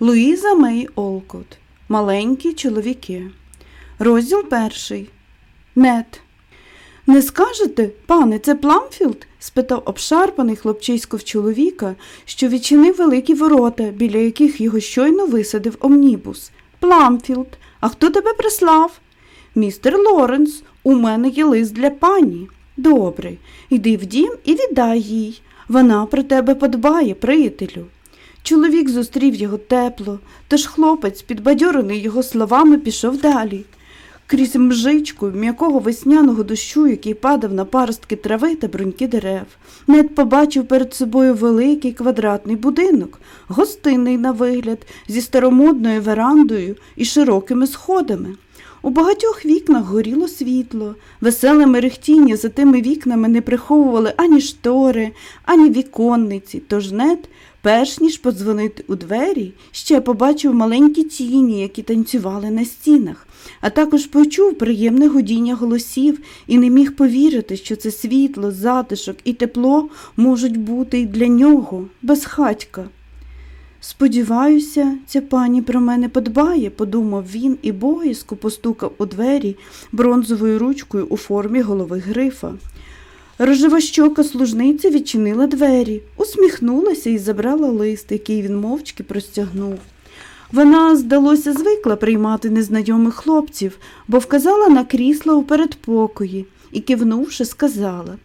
Луїза Мей Олкот. Маленькі чоловіки. Розділ перший. Нет. Не скажете, пане, це Пламфілд? спитав обшарпаний хлопчисько в чоловіка, що відчинив великі ворота, біля яких його щойно висадив омнібус. Пламфілд, а хто тебе прислав? Містер Лоренс, у мене є лист для пані. Добре, іди в дім і віддай їй. Вона про тебе подбає, приятелю. Чоловік зустрів його тепло, тож хлопець, підбадьорений його словами, пішов далі. Крізь мжичку м'якого весняного дощу, який падав на паростки трави та бруньки дерев, Нед побачив перед собою великий квадратний будинок, гостинний на вигляд, зі старомодною верандою і широкими сходами. У багатьох вікнах горіло світло, веселе мерехтіння за тими вікнами не приховували ані штори, ані віконниці, тож Нед Перш ніж подзвонити у двері, ще побачив маленькі тіні, які танцювали на стінах, а також почув приємне годіння голосів і не міг повірити, що це світло, затишок і тепло можуть бути й для нього, безхатька. Сподіваюся, ця пані про мене подбає, подумав він і боязко постукав у двері бронзовою ручкою у формі голови грифа. Рожевощока служниця відчинила двері, усміхнулася і забрала лист, який він мовчки простягнув. Вона, здалося, звикла приймати незнайомих хлопців, бо вказала на крісло у передпокої і, кивнувши, сказала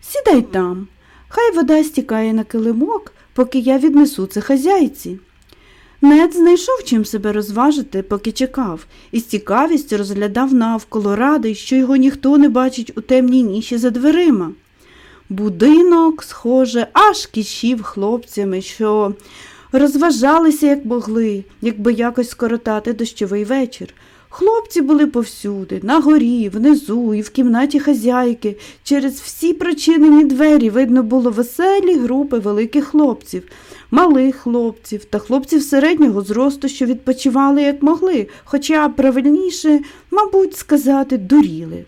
Сідай там, хай вода стікає на килимок, поки я віднесу це хазяйці. Нед знайшов чим себе розважити, поки чекав, і з цікавістю розглядав навколо радий, що його ніхто не бачить у темній ніші за дверима. Будинок, схоже, аж кішів хлопцями, що розважалися, як могли, якби якось скоротати дощовий вечір. Хлопці були повсюди, на горі, внизу і в кімнаті хазяйки. Через всі причинені двері видно було веселі групи великих хлопців малих хлопців та хлопців середнього зросту, що відпочивали як могли, хоча правильніше, мабуть, сказати, дуріли.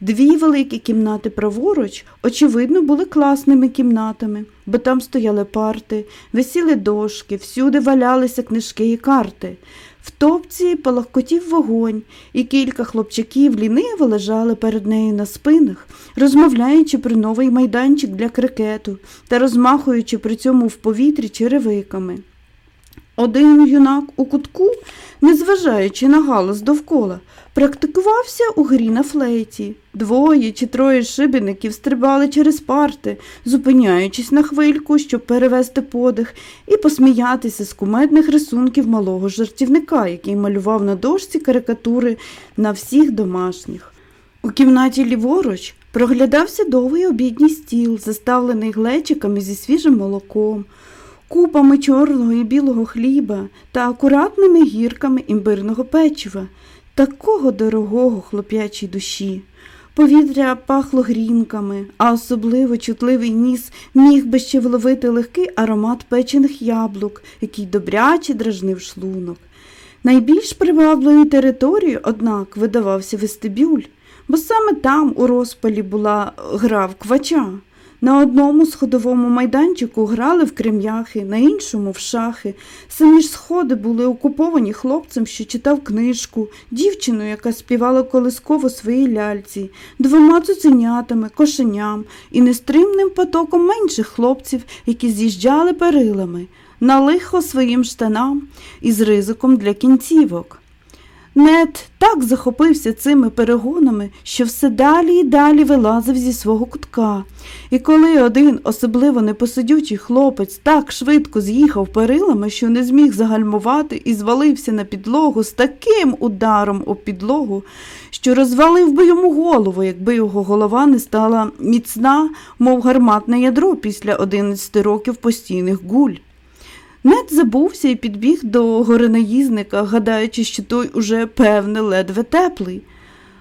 Дві великі кімнати праворуч, очевидно, були класними кімнатами, бо там стояли парти, висіли дошки, всюди валялися книжки і карти. В топці палахкотів вогонь, і кілька хлопчаків ліниво лежали перед нею на спинах, розмовляючи про новий майданчик для крикету та розмахуючи при цьому в повітрі черевиками. Один юнак у кутку, незважаючи на галас довкола, практикувався у грі на флейті. Двоє чи троє шибеників стрибали через парти, зупиняючись на хвильку, щоб перевести подих, і посміятися з кумедних рисунків малого жартівника, який малював на дошці карикатури на всіх домашніх. У кімнаті ліворуч проглядався довгий обідній стіл, заставлений глечиками зі свіжим молоком купами чорного і білого хліба та акуратними гірками імбирного печива, такого дорогого хлоп'ячій душі. Повітря пахло грінками, а особливо чутливий ніс міг би ще вловити легкий аромат печених яблук, який добряче дражнив шлунок. Найбільш привабливою територією, однак, видавався вестибюль, бо саме там у розпалі була гра в квача. На одному сходовому майданчику грали в крем'яхи, на іншому в шахи. Самі ж сходи були окуповані хлопцем, що читав книжку, дівчиною, яка співала колисково своїй ляльці, двома цуценятами, кошеням і нестримним потоком менших хлопців, які з'їжджали перилами, на лихо своїм штанам із ризиком для кінцівок. Нет так захопився цими перегонами, що все далі і далі вилазив зі свого кутка. І коли один особливо непосидючий хлопець так швидко з'їхав перилами, що не зміг загальмувати і звалився на підлогу з таким ударом у підлогу, що розвалив би йому голову, якби його голова не стала міцна, мов гарматне ядро після одинадцяти років постійних гуль. Нед забувся і підбіг до горенаїзника, гадаючи, що той уже, певне, ледве теплий.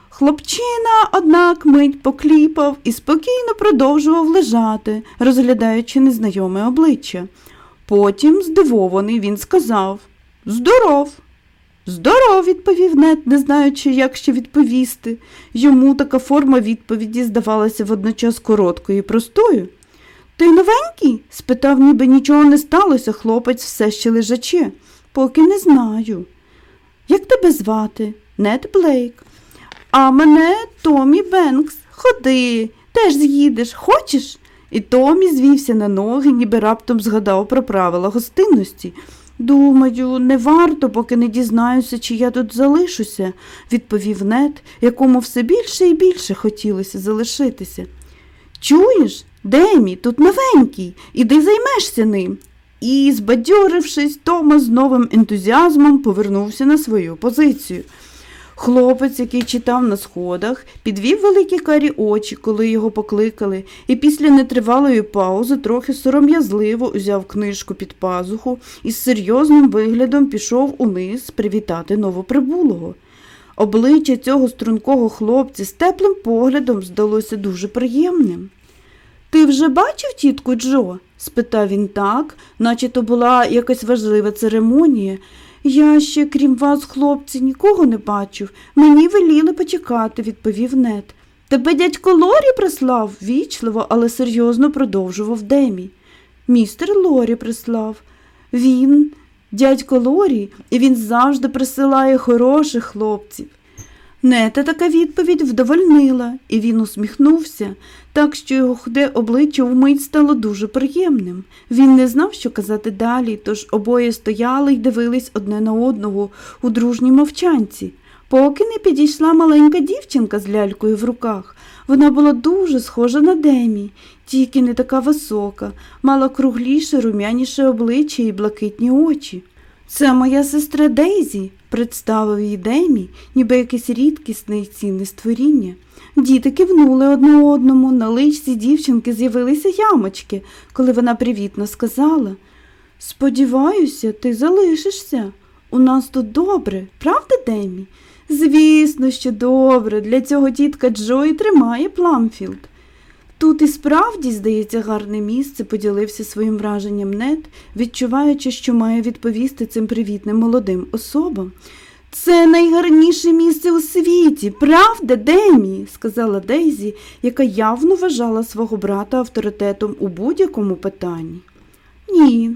Хлопчина, однак, мить покліпав і спокійно продовжував лежати, розглядаючи незнайоме обличчя. Потім, здивований, він сказав Здоров. Здоров, відповів Нед, не знаючи, як ще відповісти. Йому така форма відповіді здавалася водночас короткою і простою. Ти новенький? спитав, ніби нічого не сталося, хлопець все ще лежачи. Поки не знаю. Як тебе звати? Нед Блейк. А мене Томі Бенкс. Ходи, теж з'їдеш, хочеш? І Томі звівся на ноги, ніби раптом згадав про правила гостинності. Думаю, не варто, поки не дізнаюся, чи я тут залишуся, відповів Нед, якому все більше і більше хотілося залишитися. Чуєш, Демі, тут новенький, іди займешся ним. І, збадьорившись, Тома з новим ентузіазмом повернувся на свою позицію. Хлопець, який читав на сходах, підвів великі карі очі, коли його покликали, і після нетривалої паузи трохи сором'язливо узяв книжку під пазуху і з серйозним виглядом пішов униз привітати новоприбулого. Обличчя цього стрункого хлопця з теплим поглядом здалося дуже приємним. Ти вже бачив тітку Джо? спитав він так, наче то була якась важлива церемонія. Я ще, крім вас, хлопці, нікого не бачив. Мені веліли почекати, відповів Нед. Тебе дядько Лорі прислав, вічливо, але серйозно продовжував Демі. Містер Лорі прислав. Він, дядько Лорі, і він завжди присилає хороших хлопців. Нета така відповідь вдовольнила, і він усміхнувся, так що його худе обличчя вмить стало дуже приємним. Він не знав, що казати далі, тож обоє стояли й дивились одне на одного у дружній мовчанці. Поки не підійшла маленька дівчинка з лялькою в руках. Вона була дуже схожа на Демі, тільки не така висока, мала кругліше, рум'яніше обличчя і блакитні очі. Це моя сестра Дейзі, представив її Демі, ніби якесь рідкісне й цінне створіння. Діти кивнули одне одному, на личці дівчинки з'явилися ямочки, коли вона привітно сказала Сподіваюся, ти залишишся. У нас тут добре, правда, Демі? Звісно, що добре. Для цього тітка Джо і тримає Пламфілд. Тут і справді, здається, гарне місце, поділився своїм враженням Нед, відчуваючи, що має відповісти цим привітним молодим особам. Це найгарніше місце у світі, правда, Демі? сказала Дейзі, яка явно вважала свого брата авторитетом у будь-якому питанні. Ні,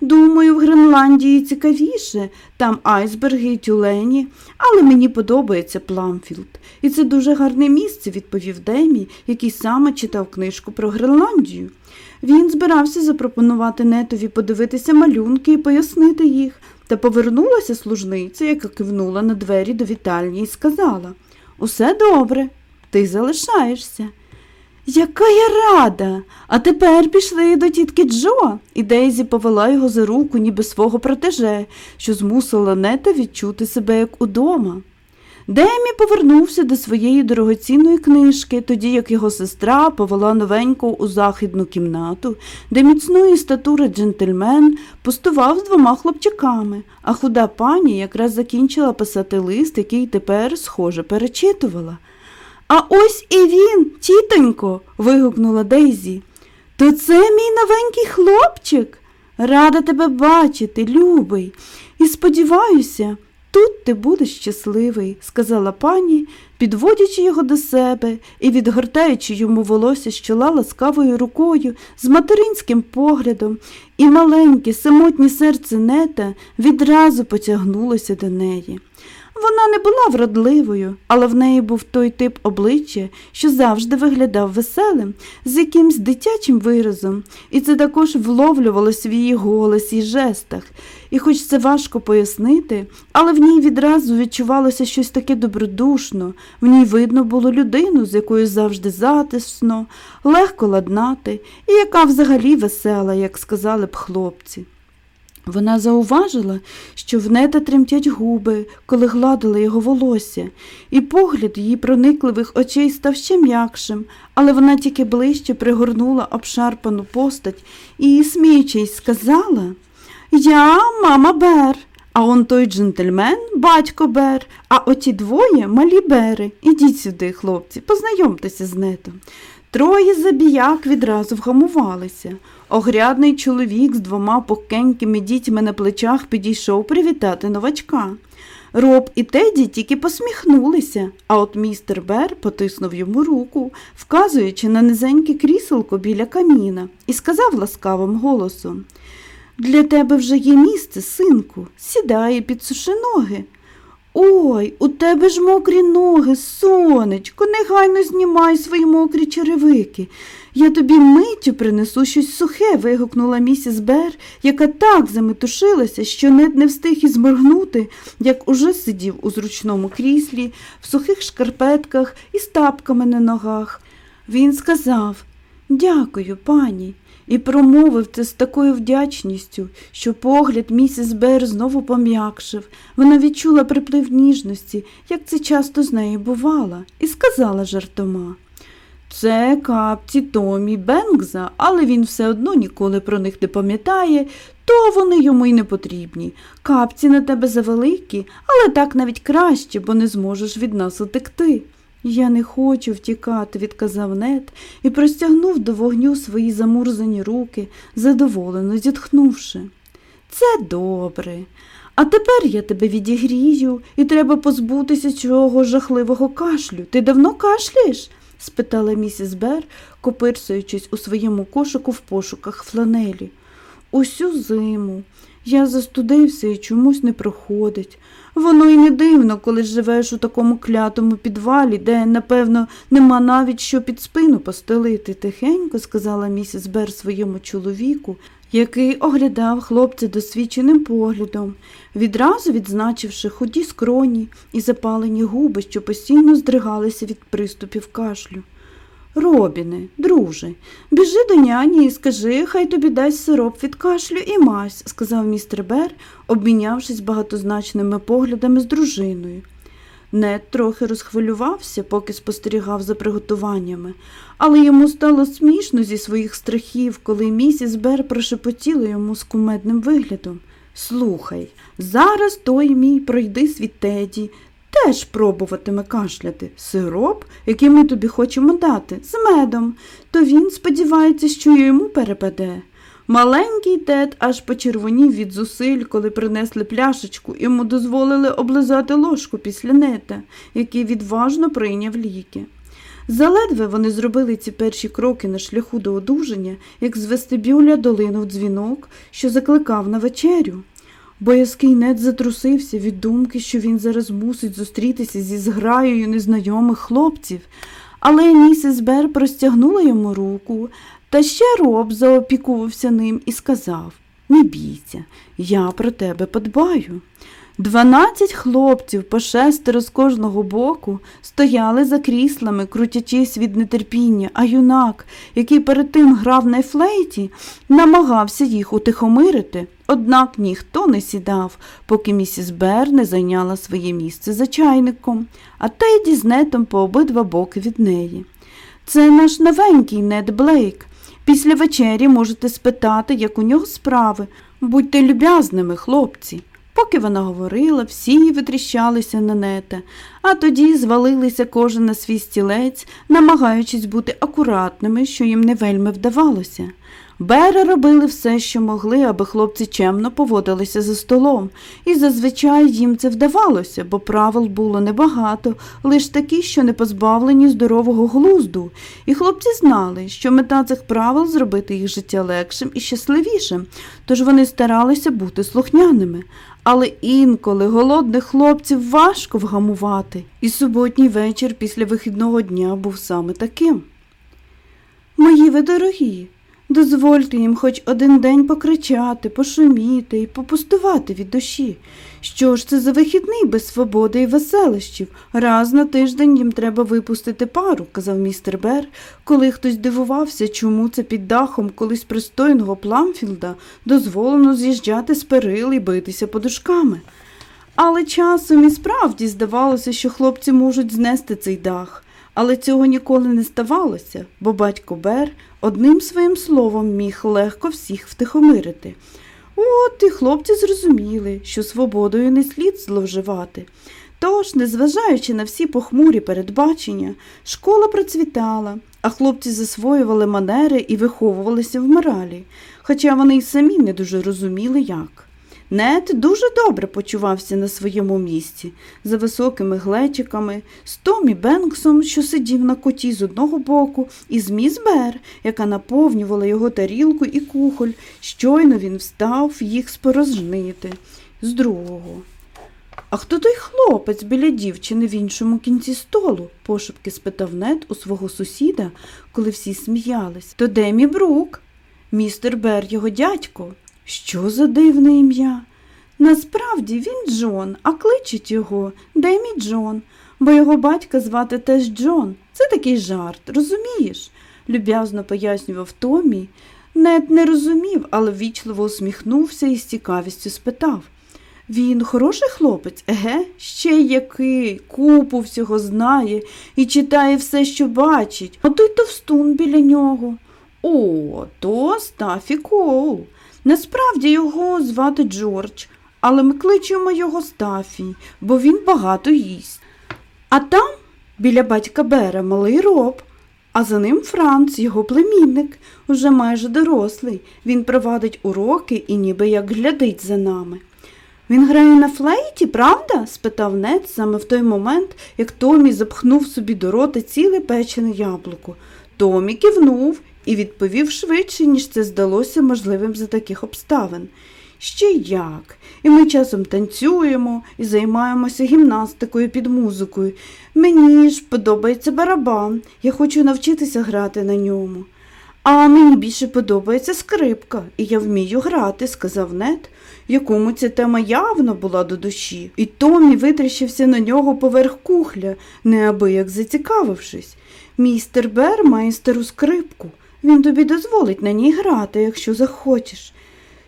думаю, в Гренландії цікавіше, там айсберги і тюлені, але мені подобається Пламфілд. І це дуже гарне місце, відповів Демі, який саме читав книжку про Гренландію. Він збирався запропонувати Нетові подивитися малюнки і пояснити їх. Та повернулася служниця, яка кивнула на двері до вітальні і сказала Усе добре, ти залишаєшся. Яка я рада. А тепер пішли до тітки Джо, і Дейзі повела його за руку, ніби свого протеже, що змусила нета відчути себе як удома. Демі повернувся до своєї дорогоцінної книжки, тоді як його сестра повела новеньку у західну кімнату, де міцної статури джентльмен пустував з двома хлопчиками, а худа пані якраз закінчила писати лист, який тепер, схоже, перечитувала. А ось і він, тітонько. вигукнула Дейзі. То це мій новенький хлопчик. Рада тебе бачити, любий, і сподіваюся. Тут ти будеш щасливий, сказала пані, підводячи його до себе і відгортаючи йому волосся з чола ласкавою рукою, з материнським поглядом, і маленьке, самотнє серце нета відразу потягнулося до неї. Вона не була вродливою, але в неї був той тип обличчя, що завжди виглядав веселим, з якимсь дитячим виразом, і це також вловлювалося в її голосі й жестах. І хоч це важко пояснити, але в ній відразу відчувалося щось таке добродушно, в ній видно було людину, з якою завжди затисно, легко ладнати, і яка взагалі весела, як сказали б хлопці. Вона зауважила, що в нета тремтять губи, коли гладила його волосся, і погляд її проникливих очей став ще м'якшим, але вона тільки ближче пригорнула обшарпану постать і, сміючись, сказала Я мама Бер, а он той джентльмен, батько Бер, а оті двоє малі бери. Ідіть сюди, хлопці, познайомтеся з нетом. Троє забіяк відразу вгамувалися. Огрядний чоловік з двома пухкенькими дітьми на плечах підійшов привітати новачка. Роб і Теді тільки посміхнулися, а от містер Бер потиснув йому руку, вказуючи на низеньке кріселко біля каміна, і сказав ласкавим голосом Для тебе вже є місце, синку, сідай і підсуши ноги. Ой, у тебе ж мокрі ноги, сонечко, негайно знімай свої мокрі черевики. Я тобі миттю принесу щось сухе, вигукнула місіс Бер, яка так заметушилася, що Нед не встиг і зморгнути, як уже сидів у зручному кріслі, в сухих шкарпетках і з тапками на ногах. Він сказав Дякую, пані, і промовив це з такою вдячністю, що погляд місіс Бер знову пом'якшив. Вона відчула приплив ніжності, як це часто з нею бувало, і сказала жартома. Це капці Томі Бенгза, але він все одно ніколи про них не пам'ятає, то вони йому й не потрібні. Капці на тебе завеликі, але так навіть краще, бо не зможеш від нас утекти. Я не хочу втікати, відказав Нед і простягнув до вогню свої замурзані руки, задоволено зітхнувши. Це добре. А тепер я тебе відігрію, і треба позбутися цього жахливого кашлю. Ти давно кашляєш? спитала місіс Бер, копирсуючись у своєму кошику в пошуках фланелі. Усю зиму. Я застудився і чомусь не проходить. Воно й не дивно, коли живеш у такому клятому підвалі, де, напевно, нема навіть що під спину постелити, тихенько сказала місіс Бер своєму чоловіку, який оглядав хлопця досвідченим поглядом, відразу відзначивши худі скроні і запалені губи, що постійно здригалися від приступів кашлю. Робіне, друже, біжи до няні і скажи, хай тобі дасть сироп від кашлю і мазь, сказав містер Бер, обмінявшись багатозначними поглядами з дружиною. Нед трохи розхвилювався, поки спостерігав за приготуваннями, але йому стало смішно зі своїх страхів, коли місіс Бер прошепотіла йому з кумедним виглядом. Слухай, зараз той мій пройди світ Теді, теж пробуватиме кашляти. Сироп, який ми тобі хочемо дати, з медом, то він сподівається, що йому перепаде. Маленький тет аж почервонів від зусиль, коли принесли пляшечку, йому дозволили облизати ложку після нета, який відважно прийняв ліки. Заледве вони зробили ці перші кроки на шляху до одужання, як з вестибюля долинув дзвінок, що закликав на вечерю. Боязкий нед затрусився від думки, що він зараз мусить зустрітися зі зграєю незнайомих хлопців, але місіс Бер простягнула йому руку, та ще роб заопікувався ним і сказав Не бійся, я про тебе подбаю. Дванадцять хлопців по шестеро з кожного боку стояли за кріслами, крутячись від нетерпіння, а юнак, який перед тим грав на флейті, намагався їх утихомирити. Однак ніхто не сідав, поки місіс Бер не зайняла своє місце за чайником, а Теді з нетом по обидва боки від неї. Це наш новенький Нед Блейк. Після вечері можете спитати, як у нього справи. Будьте люб'язними, хлопці. Поки вона говорила, всі витріщалися на нета, а тоді звалилися кожен на свій стілець, намагаючись бути акуратними, що їм не вельми вдавалося. Бери робили все, що могли, аби хлопці чемно поводилися за столом, і зазвичай їм це вдавалося, бо правил було небагато, лише такі, що не позбавлені здорового глузду. І хлопці знали, що мета цих правил зробити їх життя легшим і щасливішим, тож вони старалися бути слухняними. Але інколи голодних хлопців важко вгамувати, і суботній вечір після вихідного дня був саме таким. Мої ви дорогі, дозвольте їм хоч один день покричати, пошуміти і попустувати від душі. Що ж це за вихідний без свободи і веселищів? Раз на тиждень їм треба випустити пару, казав містер Бер, коли хтось дивувався, чому це під дахом колись пристойного Пламфілда дозволено з'їжджати з перил і битися подушками. Але часом і справді здавалося, що хлопці можуть знести цей дах. Але цього ніколи не ставалося, бо батько Бер одним своїм словом міг легко всіх втихомирити. От і хлопці зрозуміли, що свободою не слід зловживати. Тож, незважаючи на всі похмурі передбачення, школа процвітала, а хлопці засвоювали манери і виховувалися в моралі, хоча вони й самі не дуже розуміли як. Нед дуже добре почувався на своєму місці, за високими глечиками, з Томі Бенксом, що сидів на коті з одного боку, і з міс Бер, яка наповнювала його тарілку і кухоль. Щойно він встав їх спорожнити з другого. А хто той хлопець біля дівчини в іншому кінці столу? пошепки спитав Нед у свого сусіда, коли всі сміялись. То Демі Брук, містер Бер, його дядько. Що за дивне ім'я? Насправді він Джон, а кличуть його Демі Джон, бо його батька звати теж Джон. Це такий жарт, розумієш? люб'язно пояснював Томі. Нед не розумів, але ввічливо усміхнувся і з цікавістю спитав. Він хороший хлопець, еге, ще який, купу всього знає і читає все, що бачить. А той товстун біля нього. О, то Стафі Коул. Насправді його звати Джордж, але ми кличемо його Стафі, бо він багато їсть. А там, біля батька Бера, малий роб, а за ним Франц, його племінник, уже майже дорослий. Він провадить уроки і ніби як глядить за нами. Він грає на флейті, правда? спитав Нед саме в той момент, як Томі запхнув собі до рота ціле печене яблуко. Томі кивнув і відповів швидше, ніж це здалося можливим за таких обставин. Ще як. І ми часом танцюємо і займаємося гімнастикою під музикою. Мені ж подобається барабан, я хочу навчитися грати на ньому. А мені більше подобається скрипка, і я вмію грати, сказав Нед, якому ця тема явно була до душі, і Томі витріщився на нього поверх кухля, неабияк зацікавившись. Містер Бер має стару скрипку. Він тобі дозволить на ній грати, якщо захочеш.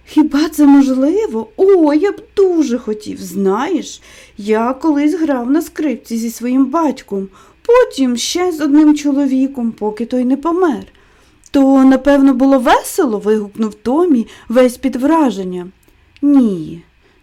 Хіба це можливо? О, я б дуже хотів. Знаєш, я колись грав на скрипці зі своїм батьком, потім ще з одним чоловіком, поки той не помер. То, напевно, було весело? вигукнув Томі весь під враженням. Ні,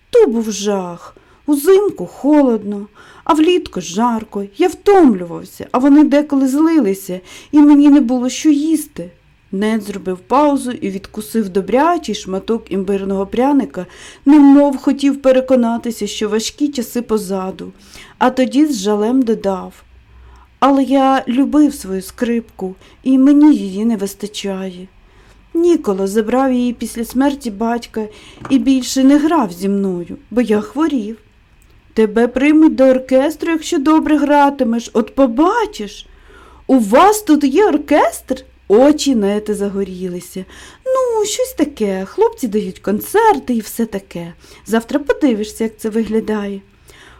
то був жах. Узимку холодно, а влітку жарко. Я втомлювався, а вони деколи злилися, і мені не було що їсти. Нед зробив паузу і відкусив добрячий шматок імбирного пряника, немов хотів переконатися, що важкі часи позаду, а тоді з жалем додав. Але я любив свою скрипку, і мені її не вистачає. Ніколо забрав її після смерті батька і більше не грав зі мною, бо я хворів. Тебе приймуть до оркестру, якщо добре гратимеш, от побачиш. У вас тут є оркестр? Очі нети загорілися. Ну, щось таке. Хлопці дають концерти і все таке. Завтра подивишся, як це виглядає.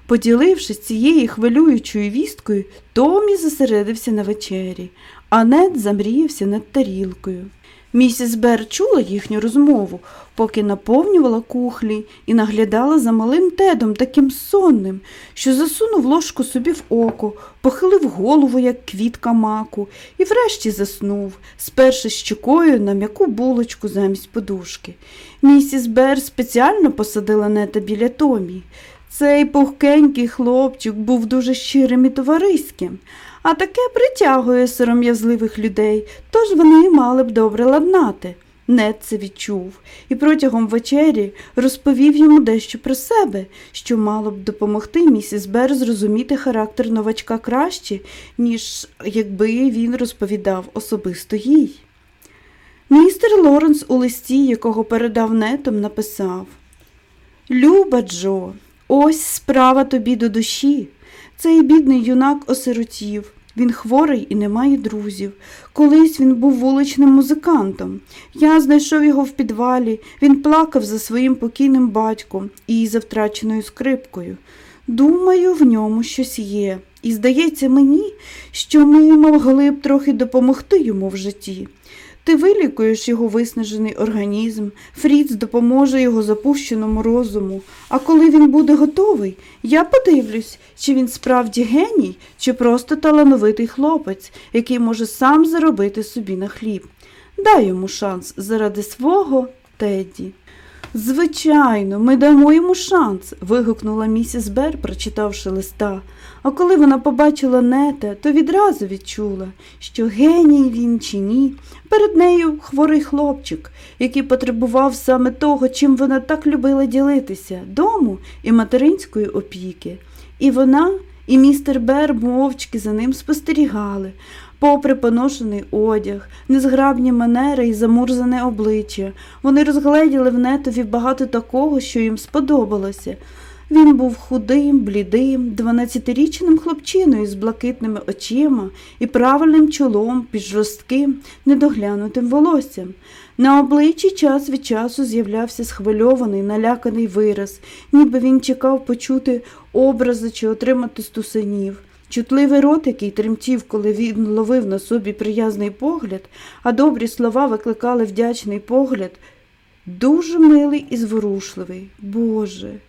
Поділившись цією хвилюючою вісткою, Томі зосередився на вечері, а Нед замріявся над тарілкою. Місіс Бер чула їхню розмову, поки наповнювала кухлі і наглядала за малим тедом таким сонним, що засунув ложку собі в око, похилив голову, як квітка маку, і врешті заснув, сперши щекою на м'яку булочку замість подушки. Місіс Бер спеціально посадила нета біля Томі. Цей пухкенький хлопчик був дуже щирим і товариським, а таке притягує сором'язливих людей, тож вони мали б добре ладнати. Нед це відчув і протягом вечері розповів йому дещо про себе, що мало б допомогти місіс Бер зрозуміти характер новачка краще, ніж якби він розповідав особисто їй. Містер Лоренс у листі, якого передав нетом, написав Люба Джо, ось справа тобі до душі. Цей бідний юнак осиротів. Він хворий і не має друзів. Колись він був вуличним музикантом. Я знайшов його в підвалі. Він плакав за своїм покійним батьком і за втраченою скрипкою. Думаю, в ньому щось є, і здається мені, що ми могли б трохи допомогти йому в житті. Ти вилікуєш його виснажений організм, Фріц допоможе його запущеному розуму, а коли він буде готовий, я подивлюсь, чи він справді геній, чи просто талановитий хлопець, який може сам заробити собі на хліб. Дай йому шанс заради свого Тедді. Звичайно, ми дамо йому шанс. вигукнула місіс Бер, прочитавши листа. А коли вона побачила нета, то відразу відчула, що геній він чи ні. Перед нею хворий хлопчик, який потребував саме того, чим вона так любила ділитися дому і материнської опіки. І вона, і містер Бер мовчки за ним спостерігали, попри поношений одяг, незграбні манери і замурзане обличчя. Вони розгледіли в нетові багато такого, що їм сподобалося. Він був худим, блідим, дванадцятирічним хлопчиною з блакитними очима і правильним чолом під жорстким, недоглянутим волоссям. На обличчі час від часу з'являвся схвильований, наляканий вираз, ніби він чекав почути образи чи отримати стусанів. Чутливий рот, який тремтів, коли він ловив на собі приязний погляд, а добрі слова викликали вдячний погляд, дуже милий і зворушливий. Боже.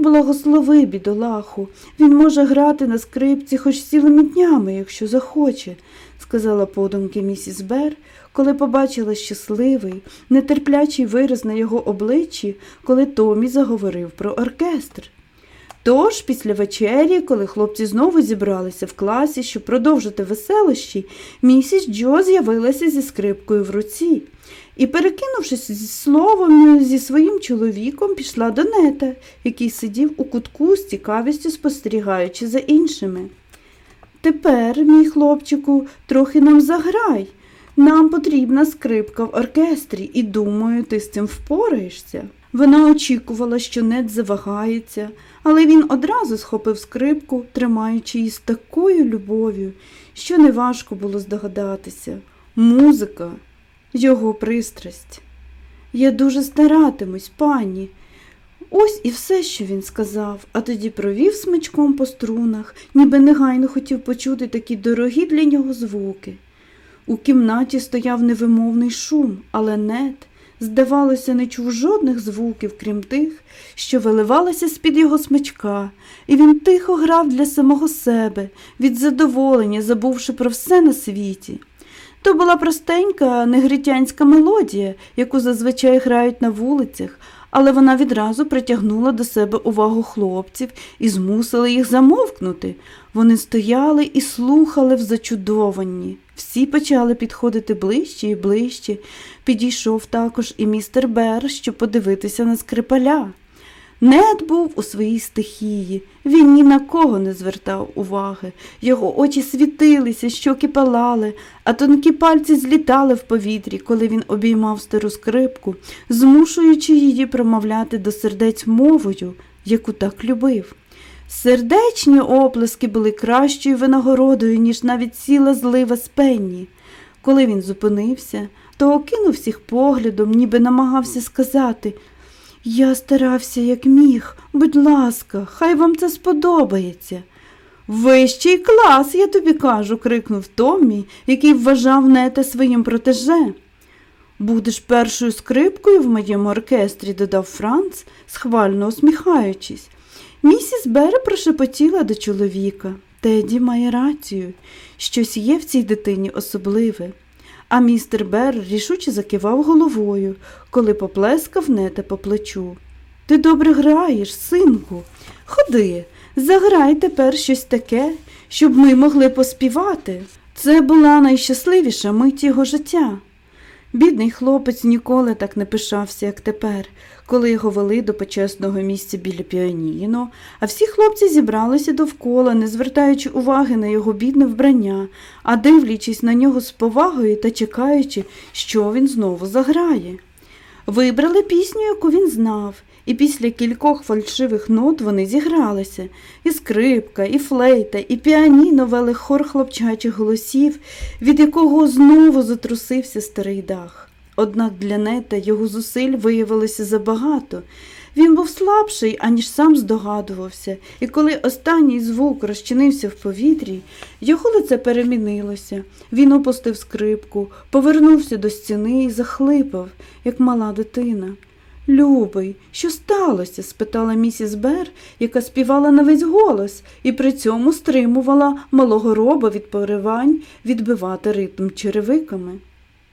Благослови, бідолаху, він може грати на скрипці хоч цілими днями, якщо захоче, сказала подумки місіс Бер, коли побачила щасливий, нетерплячий вираз на його обличчі, коли Томі заговорив про оркестр. Тож, після вечері, коли хлопці знову зібралися в класі, щоб продовжити веселощі, місіс Джо з'явилася зі скрипкою в руці і, перекинувшись зі словом зі своїм чоловіком, пішла до нета, який сидів у кутку з цікавістю спостерігаючи за іншими. Тепер, мій хлопчику, трохи нам заграй. Нам потрібна скрипка в оркестрі, і, думаю, ти з цим впораєшся. Вона очікувала, що нет завагається, але він одразу схопив скрипку, тримаючи її з такою любов'ю, що неважко було здогадатися. Музика його пристрасть. Я дуже старатимусь, пані. Ось і все, що він сказав, а тоді провів смичком по струнах, ніби негайно хотів почути такі дорогі для нього звуки. У кімнаті стояв невимовний шум, але нет, здавалося, не чув жодних звуків, крім тих, що виливалися з-під його смичка, і він тихо грав для самого себе, від задоволення, забувши про все на світі. То була простенька негритянська мелодія, яку зазвичай грають на вулицях, але вона відразу притягнула до себе увагу хлопців і змусила їх замовкнути. Вони стояли і слухали в зачудованні. Всі почали підходити ближче і ближче. Підійшов також і містер Бер, щоб подивитися на скрипаля. Нед був у своїй стихії, він ні на кого не звертав уваги. Його очі світилися, щоки палали, а тонкі пальці злітали в повітрі, коли він обіймав стару скрипку, змушуючи її промовляти до сердець мовою, яку так любив. Сердечні оплески були кращою винагородою, ніж навіть ціла злива з пенні. Коли він зупинився, то окинув всіх поглядом, ніби намагався сказати я старався, як міг. Будь ласка, хай вам це сподобається. Вищий клас, я тобі кажу, крикнув Томмі, який вважав нете своїм протеже. Будеш першою скрипкою в моєму оркестрі, додав Франц, схвально усміхаючись. Місіс Бере прошепотіла до чоловіка. Теді має рацію, щось є в цій дитині особливе. А містер Бер рішуче закивав головою, коли поплескав нете по плечу. Ти добре граєш, синку. Ходи, заграй тепер щось таке, щоб ми могли поспівати. Це була найщасливіша мить його життя. Бідний хлопець ніколи так не пишався, як тепер, коли його вели до почесного місця біля піаніно, а всі хлопці зібралися довкола, не звертаючи уваги на його бідне вбрання, а дивлячись на нього з повагою та чекаючи, що він знову заграє. Вибрали пісню, яку він знав, і після кількох фальшивих нот вони зігралися. І скрипка, і флейта, і піаніно вели хор хлопчачих голосів, від якого знову затрусився старий дах. Однак для нета його зусиль виявилося забагато. Він був слабший, аніж сам здогадувався, і коли останній звук розчинився в повітрі, його лице перемінилося. Він опустив скрипку, повернувся до стіни і захлипав, як мала дитина. Любий, що сталося? спитала місіс Бер, яка співала на весь голос, і при цьому стримувала малого роба від поривань відбивати ритм черевиками.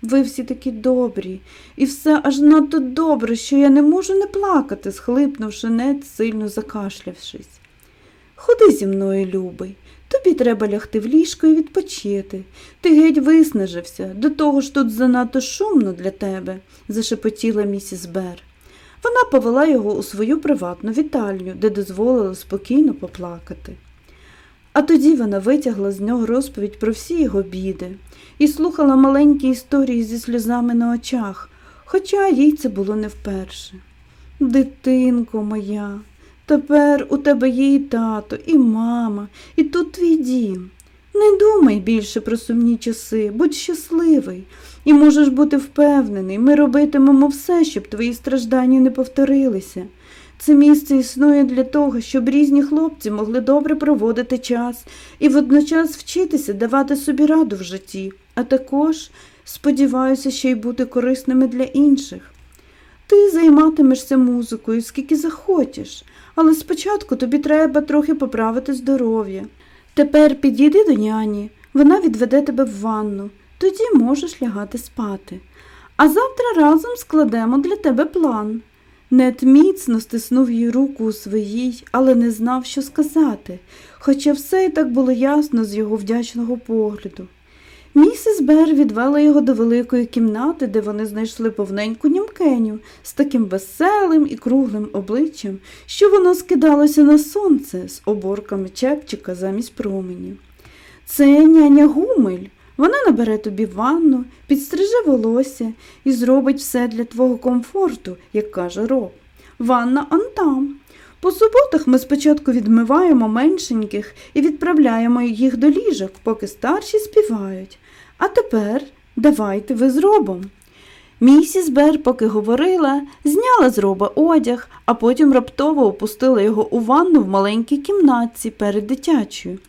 Ви всі такі добрі, і все аж надто добре, що я не можу не плакати, схлипнувши нед, сильно закашлявшись. Ходи зі мною, любий, тобі треба лягти в ліжко і відпочити. Ти геть виснажився, до того ж тут занадто шумно для тебе, зашепотіла місіс Бер. Вона повела його у свою приватну вітальню, де дозволила спокійно поплакати. А тоді вона витягла з нього розповідь про всі його біди і слухала маленькі історії зі сльозами на очах, хоча їй це було не вперше. Дитинко моя, тепер у тебе є і тато, і мама, і тут твій дім. Не думай більше про сумні часи, будь щасливий, і можеш бути впевнений, ми робитимемо все, щоб твої страждання не повторилися. Це місце існує для того, щоб різні хлопці могли добре проводити час і водночас вчитися давати собі раду в житті, а також, сподіваюся, ще й бути корисними для інших. Ти займатимешся музикою, скільки захочеш, але спочатку тобі треба трохи поправити здоров'я. Тепер підійди до няні, вона відведе тебе в ванну, тоді можеш лягати спати. А завтра разом складемо для тебе план. Нед міцно стиснув їй руку у своїй, але не знав, що сказати, хоча все і так було ясно з його вдячного погляду. Місіс Бер відвела його до великої кімнати, де вони знайшли повненьку нямкеню з таким веселим і круглим обличчям, що воно скидалося на сонце з оборками чепчика замість променів. Це няня Гумель. Вона набере тобі ванну, підстриже волосся і зробить все для твого комфорту, як каже Роб. Ванна он там. По суботах ми спочатку відмиваємо меншеньких і відправляємо їх до ліжок, поки старші співають. А тепер давайте ви з робом. Місіс Бер, поки говорила, зняла з роба одяг, а потім раптово опустила його у ванну в маленькій кімнатці перед дитячою.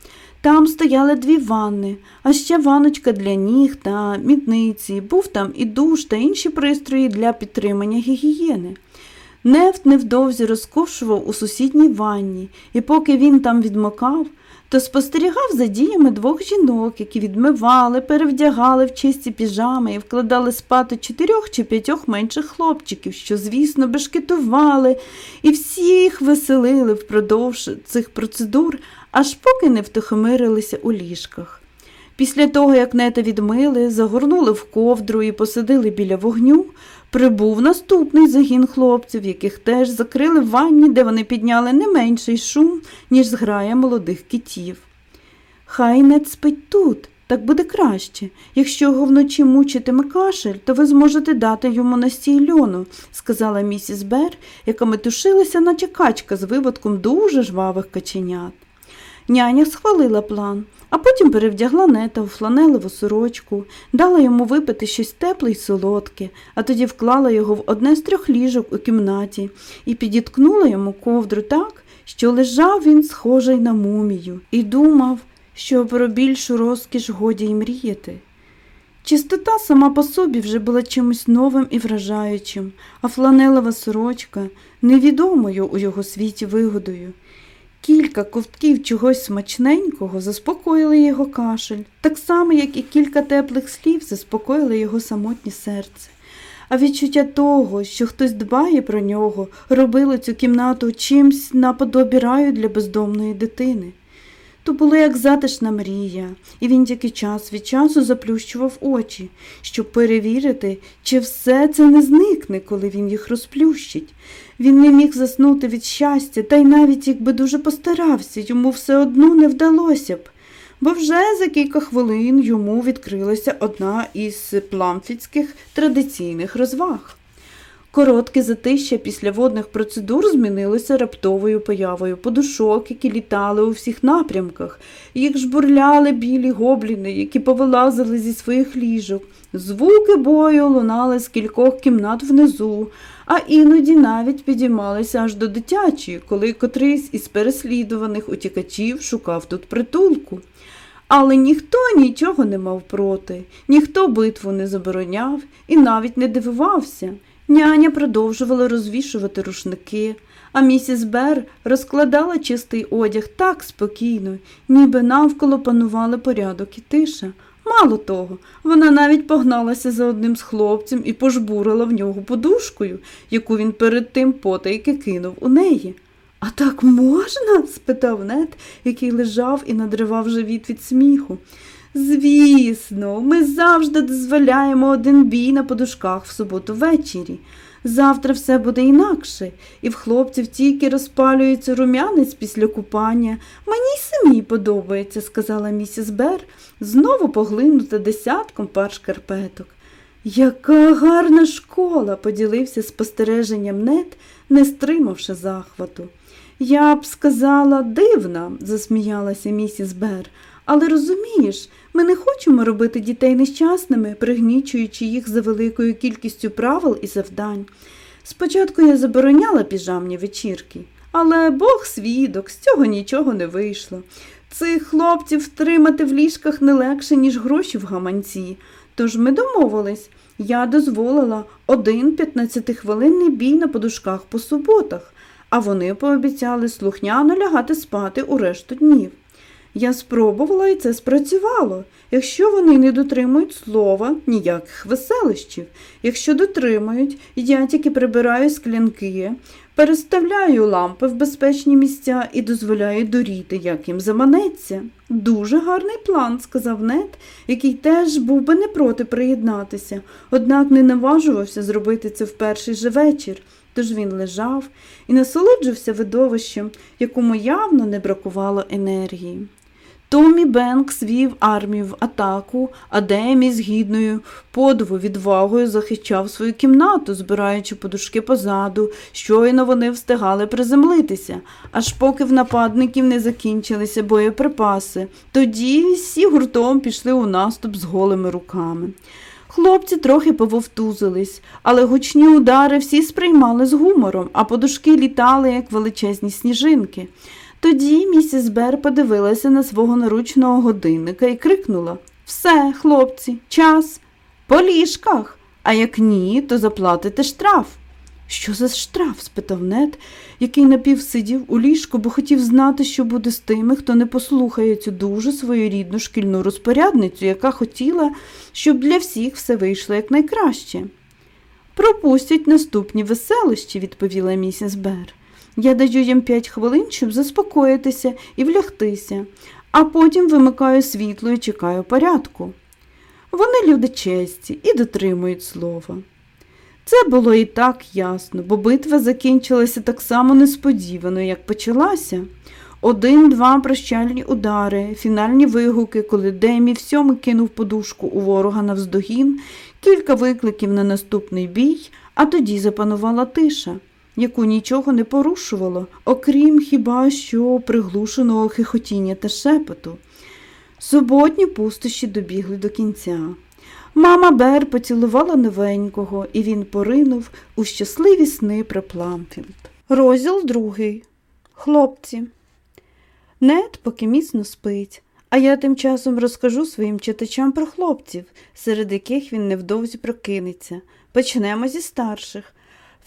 Там стояли дві ванни, а ще ваночка для ніг та мідниці, був там і душ та інші пристрої для підтримання гігієни. Нефт невдовзі розкошував у сусідній ванні, і поки він там відмокав, то спостерігав за діями двох жінок, які відмивали, перевдягали в чисті піжами і вкладали спати чотирьох чи п'ятьох менших хлопчиків, що, звісно, бешкетували, і всіх веселили впродовж цих процедур, аж поки не втихомирилися у ліжках. Після того, як нета відмили, загорнули в ковдру і посадили біля вогню, прибув наступний загін хлопців, яких теж закрили в ванні, де вони підняли не менший шум, ніж зграя молодих китів. Хай нет спить тут, так буде краще. Якщо його вночі мучитиме кашель, то ви зможете дати йому настій льону, сказала місіс Бер, яка метушилася, наче качка з виводком дуже жвавих каченят. Няня схвалила план, а потім перевдягла нета у фланелеву сорочку, дала йому випити щось тепле й солодке, а тоді вклала його в одне з трьох ліжок у кімнаті і підіткнула йому ковдру так, що лежав він схожий на мумію, і думав, що про більшу розкіш годі й мріяти. Чистота сама по собі вже була чимось новим і вражаючим, а фланелева сорочка невідомою у його світі вигодою. Кілька ковтків чогось смачненького заспокоїли його кашель, так само, як і кілька теплих слів заспокоїли його самотнє серце. А відчуття того, що хтось дбає про нього, робило цю кімнату чимсь наподобі раю для бездомної дитини. То було як затишна мрія, і він тільки час від часу заплющував очі, щоб перевірити, чи все це не зникне, коли він їх розплющить. Він не міг заснути від щастя, та й навіть якби дуже постарався, йому все одно не вдалося б. Бо вже за кілька хвилин йому відкрилася одна із пламфіцьких традиційних розваг. Коротке затища після водних процедур змінилося раптовою появою подушок, які літали у всіх напрямках. Їх жбурляли білі гобліни, які повилазили зі своїх ліжок. Звуки бою лунали з кількох кімнат внизу, а іноді навіть підіймалися аж до дитячої, коли котрийсь із переслідуваних утікачів шукав тут притулку. Але ніхто нічого не мав проти, ніхто битву не забороняв і навіть не дивувався. Няня продовжувала розвішувати рушники, а місіс Бер розкладала чистий одяг так спокійно, ніби навколо панували порядок і тиша. Мало того, вона навіть погналася за одним з хлопцем і пожбурила в нього подушкою, яку він перед тим потайки кинув у неї. А так можна? спитав Нед, який лежав і надривав живіт від сміху. Звісно, ми завжди дозволяємо один бій на подушках в суботу ввечері. Завтра все буде інакше, і в хлопців тільки розпалюється рум'янець після купання. Мені й самій подобається, сказала місіс Бер, знову поглинута десятком пар шкарпеток. Яка гарна школа, поділився спостереженням нет, не стримавши захвату. Я б сказала, дивна, засміялася місіс Бер. Але розумієш, ми не хочемо робити дітей нещасними, пригнічуючи їх за великою кількістю правил і завдань. Спочатку я забороняла піжамні вечірки, але Бог свідок, з цього нічого не вийшло. Цих хлопців втримати в ліжках не легше, ніж гроші в гаманці. Тож ми домовились, я дозволила один 15-хвилинний бій на подушках по суботах, а вони пообіцяли слухняно лягати спати у решту днів. Я спробувала і це спрацювало. Якщо вони не дотримують слова, ніяких веселищів. Якщо дотримують, я тільки прибираю склянки, переставляю лампи в безпечні місця і дозволяю доріти, як їм заманеться. Дуже гарний план, сказав Нет, який теж був би не проти приєднатися, однак не наважувався зробити це в перший же вечір. Тож він лежав і насолоджувався видовищем, якому явно не бракувало енергії. Томі Бенкс вів армію в атаку, а Демі з гідною подову відвагою захищав свою кімнату, збираючи подушки позаду, щойно вони встигали приземлитися, аж поки в нападників не закінчилися боєприпаси. Тоді всі гуртом пішли у наступ з голими руками. Хлопці трохи пововтузились, але гучні удари всі сприймали з гумором, а подушки літали, як величезні сніжинки. Тоді місіс Бер подивилася на свого наручного годинника і крикнула Все, хлопці, час, по ліжках, а як ні, то заплатите штраф. Що за штраф? спитав Нед, який напівсидів у ліжку, бо хотів знати, що буде з тими, хто не послухає цю дуже своєрідну шкільну розпорядницю, яка хотіла, щоб для всіх все вийшло якнайкраще. Пропустять наступні веселищі, відповіла місіс Бер. Я даю їм п'ять хвилин, щоб заспокоїтися і влягтися, а потім вимикаю світло і чекаю порядку. Вони люди честі і дотримують слова. Це було і так ясно, бо битва закінчилася так само несподівано, як почалася. Один-два прощальні удари, фінальні вигуки, коли Демі всьому кинув подушку у ворога навздогін, кілька викликів на наступний бій, а тоді запанувала тиша яку нічого не порушувало, окрім хіба що приглушеного хихотіння та шепоту. Суботні пустощі добігли до кінця. Мама Бер поцілувала новенького, і він поринув у щасливі сни про Пламфілд. Розділ другий. Хлопці. Нед поки міцно спить, а я тим часом розкажу своїм читачам про хлопців, серед яких він невдовзі прокинеться. Почнемо зі старших.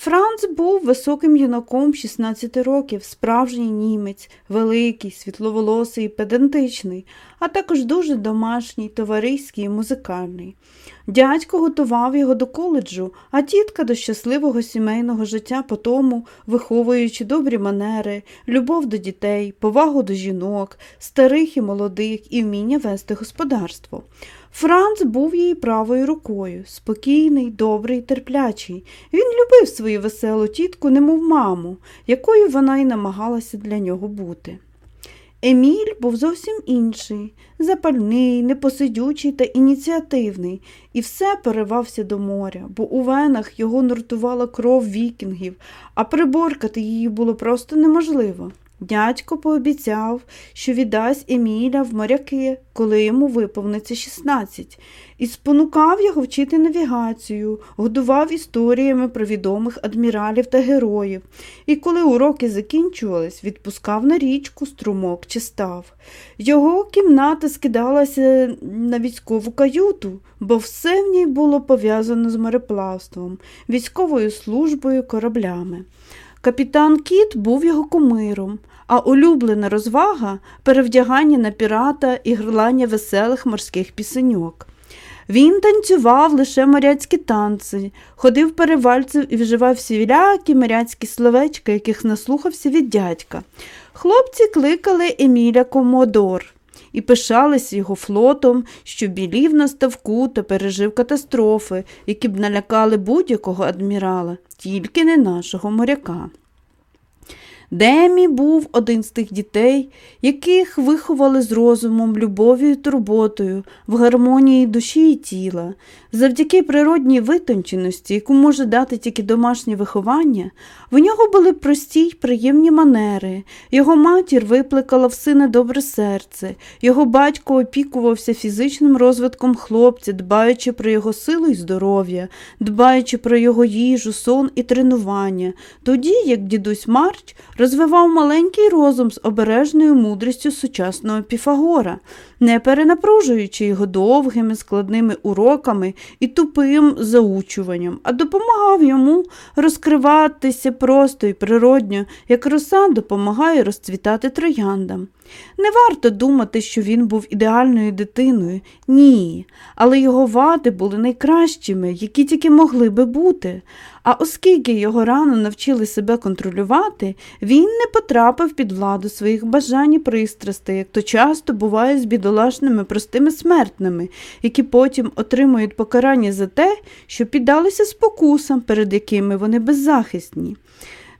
Франц був високим юнаком 16 років, справжній німець, великий, світловолосий педантичний, а також дуже домашній, товариський і музикальний. Дядько готував його до коледжу, а тітка до щасливого сімейного життя по тому, виховуючи добрі манери, любов до дітей, повагу до жінок, старих і молодих і вміння вести господарство. Франц був її правою рукою, спокійний, добрий, терплячий. Він любив свою веселу тітку, немов маму, якою вона й намагалася для нього бути. Еміль був зовсім інший, запальний, непосидючий та ініціативний, і все переривався до моря, бо у венах його нуртувала кров вікінгів, а приборкати її було просто неможливо. Дядько пообіцяв, що віддасть Еміля в моряки, коли йому виповниться 16, і спонукав його вчити навігацію, годував історіями про відомих адміралів та героїв, і коли уроки закінчувались, відпускав на річку струмок чи став. Його кімната скидалася на військову каюту, бо все в ній було пов'язано з мореплавством, військовою службою, кораблями. Капітан Кіт був його кумиром, а улюблена розвага перевдягання на пірата і грлання веселих морських пісеньок. Він танцював лише моряцькі танці, ходив перевальців і вживав всілякі моряцькі словечка, яких наслухався від дядька. Хлопці кликали Еміля Комодор і пишалися його флотом, що білів на ставку та пережив катастрофи, які б налякали будь-якого адмірала, тільки не нашого моряка. Демі був один з тих дітей, яких виховали з розумом, любов'ю і турботою, в гармонії душі і тіла. Завдяки природній витонченості, яку може дати тільки домашнє виховання, в нього були прості й приємні манери. Його матір випликала в сина добре серце, його батько опікувався фізичним розвитком хлопця, дбаючи про його силу і здоров'я, дбаючи про його їжу, сон і тренування, тоді як дідусь Марч розвивав маленький розум з обережною мудрістю сучасного Піфагора, не перенапружуючи його довгими складними уроками і тупим заучуванням, а допомагав йому розкриватися просто і природньо, як роса допомагає розцвітати трояндам. Не варто думати, що він був ідеальною дитиною, ні, але його вади були найкращими, які тільки могли би бути. А оскільки його рано навчили себе контролювати, він не потрапив під владу своїх бажань і пристрастей, як то часто буває з бідолашними простими смертними, які потім отримують покарання за те, що піддалися спокусам, перед якими вони беззахисні.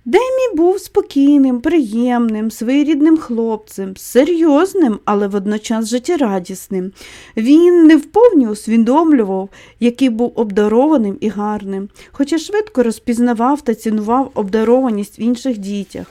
Демі був спокійним, приємним, своєрідним хлопцем, серйозним, але водночас життєрадісним. Він не вповні усвідомлював, який був обдарованим і гарним, хоча швидко розпізнавав та цінував обдарованість в інших дітях.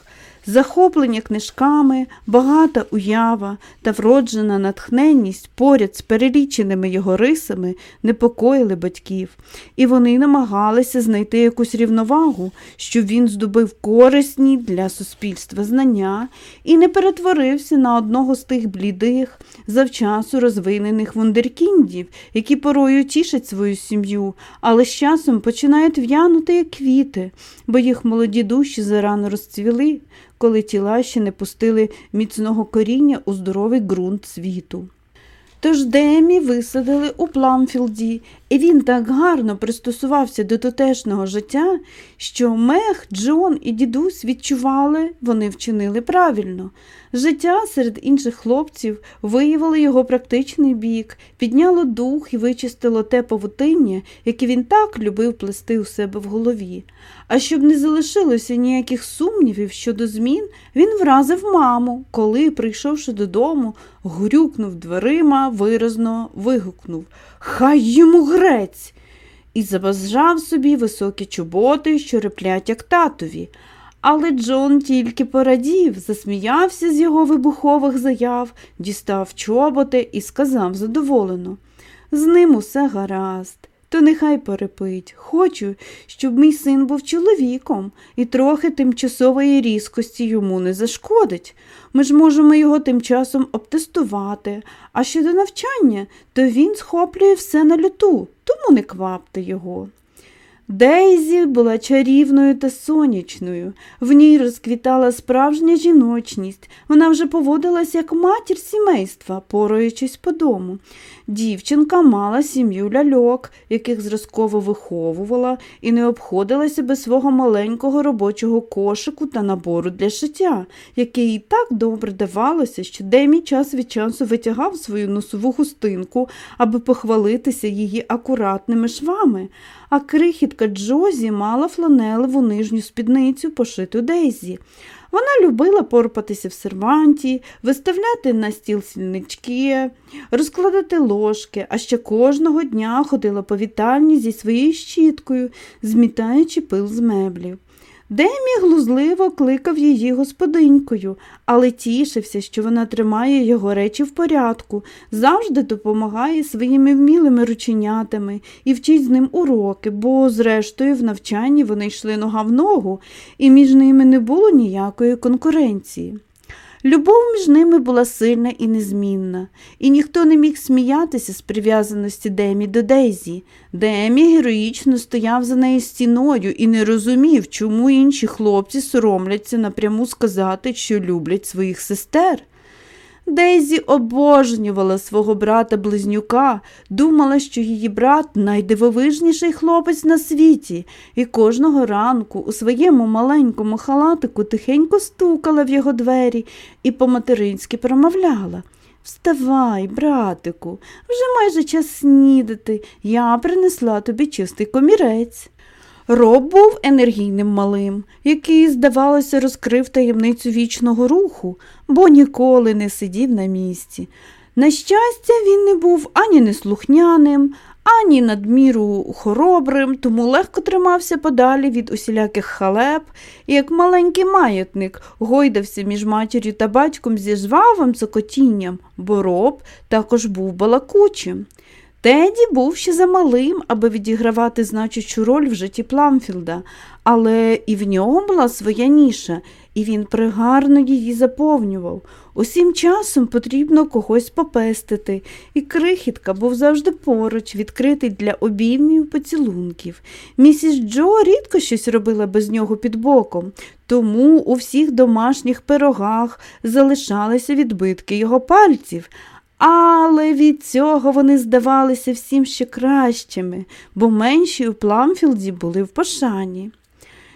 Захоплення книжками, багата уява та вроджена натхненність поряд з переліченими його рисами непокоїли батьків, і вони намагалися знайти якусь рівновагу, щоб він здобив корисні для суспільства знання і не перетворився на одного з тих блідих, завчасу розвинених вундеркіндів, які порою тішать свою сім'ю, але з часом починають в'янути як квіти, бо їх молоді душі зарано розцвіли коли тіла ще не пустили міцного коріння у здоровий ґрунт світу. Тож Демі висадили у Пламфілді, і він так гарно пристосувався до тутешнього життя, що Мех, Джон і дідусь відчували, вони вчинили правильно. Життя серед інших хлопців виявило його практичний бік, підняло дух і вичистило те павутиння, яке він так любив плести у себе в голові. А щоб не залишилося ніяких сумнівів щодо змін, він вразив маму, коли, прийшовши додому, грюкнув дверима, виразно вигукнув Хай йому грець! І забажав собі високі чоботи, що реплять, як татові. Але Джон тільки порадів, засміявся з його вибухових заяв, дістав чоботи і сказав задоволено з ним усе гаразд то нехай перепить. Хочу, щоб мій син був чоловіком і трохи тимчасової різкості йому не зашкодить. Ми ж можемо його тим часом обтестувати, а щодо навчання, то він схоплює все на люту, тому не квапте його. Дейзі була чарівною та сонячною, в ній розквітала справжня жіночність, вона вже поводилась як матір сімейства, пораючись по дому. Дівчинка мала сім'ю ляльок, яких зразково виховувала, і не обходилася без свого маленького робочого кошику та набору для шиття, яке їй так добре давалося, що Демі час від часу витягав свою носову хустинку, аби похвалитися її акуратними швами а крихітка Джозі мала фланелеву нижню спідницю, пошиту Дейзі. Вона любила порпатися в серванті, виставляти на стіл сільнички, розкладати ложки, а ще кожного дня ходила по вітальні зі своєю щіткою, змітаючи пил з меблів. Демі глузливо кликав її господинькою, але тішився, що вона тримає його речі в порядку, завжди допомагає своїми вмілими рученятами і вчить з ним уроки, бо, зрештою, в навчанні вони йшли нога в ногу, і між ними не було ніякої конкуренції. Любов між ними була сильна і незмінна, і ніхто не міг сміятися з прив'язаності Демі до Дейзі. Демі героїчно стояв за нею стіною і не розумів, чому інші хлопці соромляться напряму сказати, що люблять своїх сестер. Дейзі обожнювала свого брата близнюка, думала, що її брат найдивовижніший хлопець на світі, і кожного ранку у своєму маленькому халатику тихенько стукала в його двері і по-материнськи промовляла. Вставай, братику, вже майже час снідати. Я принесла тобі чистий комірець. Роб був енергійним малим, який, здавалося, розкрив таємницю вічного руху, бо ніколи не сидів на місці. На щастя, він не був ані неслухняним, ані надміру хоробрим, тому легко тримався подалі від усіляких халеп і, як маленький маятник, гойдався між матір'ю та батьком зі жвавим цокотінням, бо роб також був балакучим. Теді був ще замалим, аби відігравати значущу роль в житті Пламфілда, але і в нього була своя ніша, і він пригарно її заповнював. Усім часом потрібно когось попестити, і крихітка був завжди поруч, відкритий для обіймів поцілунків. Місіс Джо рідко щось робила без нього під боком, тому у всіх домашніх пирогах залишалися відбитки його пальців. Але від цього вони здавалися всім ще кращими, бо менші у Пламфілді були в пошані.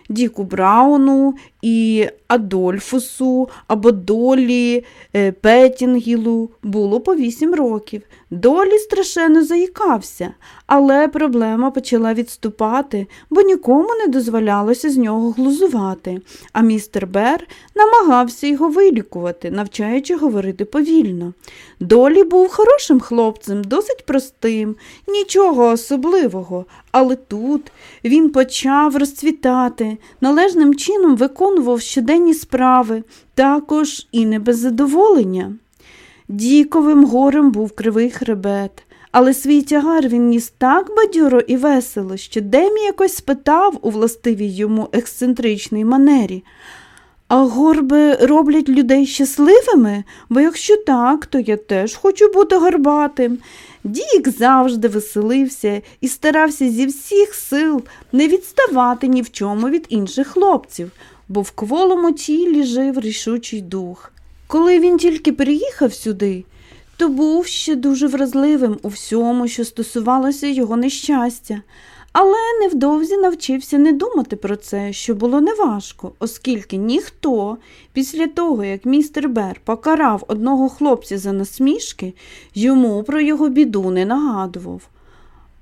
Діку Брауну і Адольфусу або Долі е, Петінгілу було по вісім років. Долі страшенно заїкався, але проблема почала відступати, бо нікому не дозволялося з нього глузувати, а містер Бер намагався його вилікувати, навчаючи говорити повільно. Долі був хорошим хлопцем, досить простим, нічого особливого, але тут він почав розцвітати, належним чином виконував щоденні справи, також і не без задоволення. Діковим горем був кривий хребет, але свій тягар він ніс так бадьоро і весело, що Демі якось спитав у властивій йому ексцентричній манері. А горби роблять людей щасливими, бо якщо так, то я теж хочу бути горбатим. Дік завжди веселився і старався зі всіх сил не відставати ні в чому від інших хлопців, бо в кволому тілі жив рішучий дух. Коли він тільки приїхав сюди, то був ще дуже вразливим у всьому, що стосувалося його нещастя, але невдовзі навчився не думати про це, що було неважко, оскільки ніхто, після того, як містер Бер покарав одного хлопця за насмішки, йому про його біду не нагадував.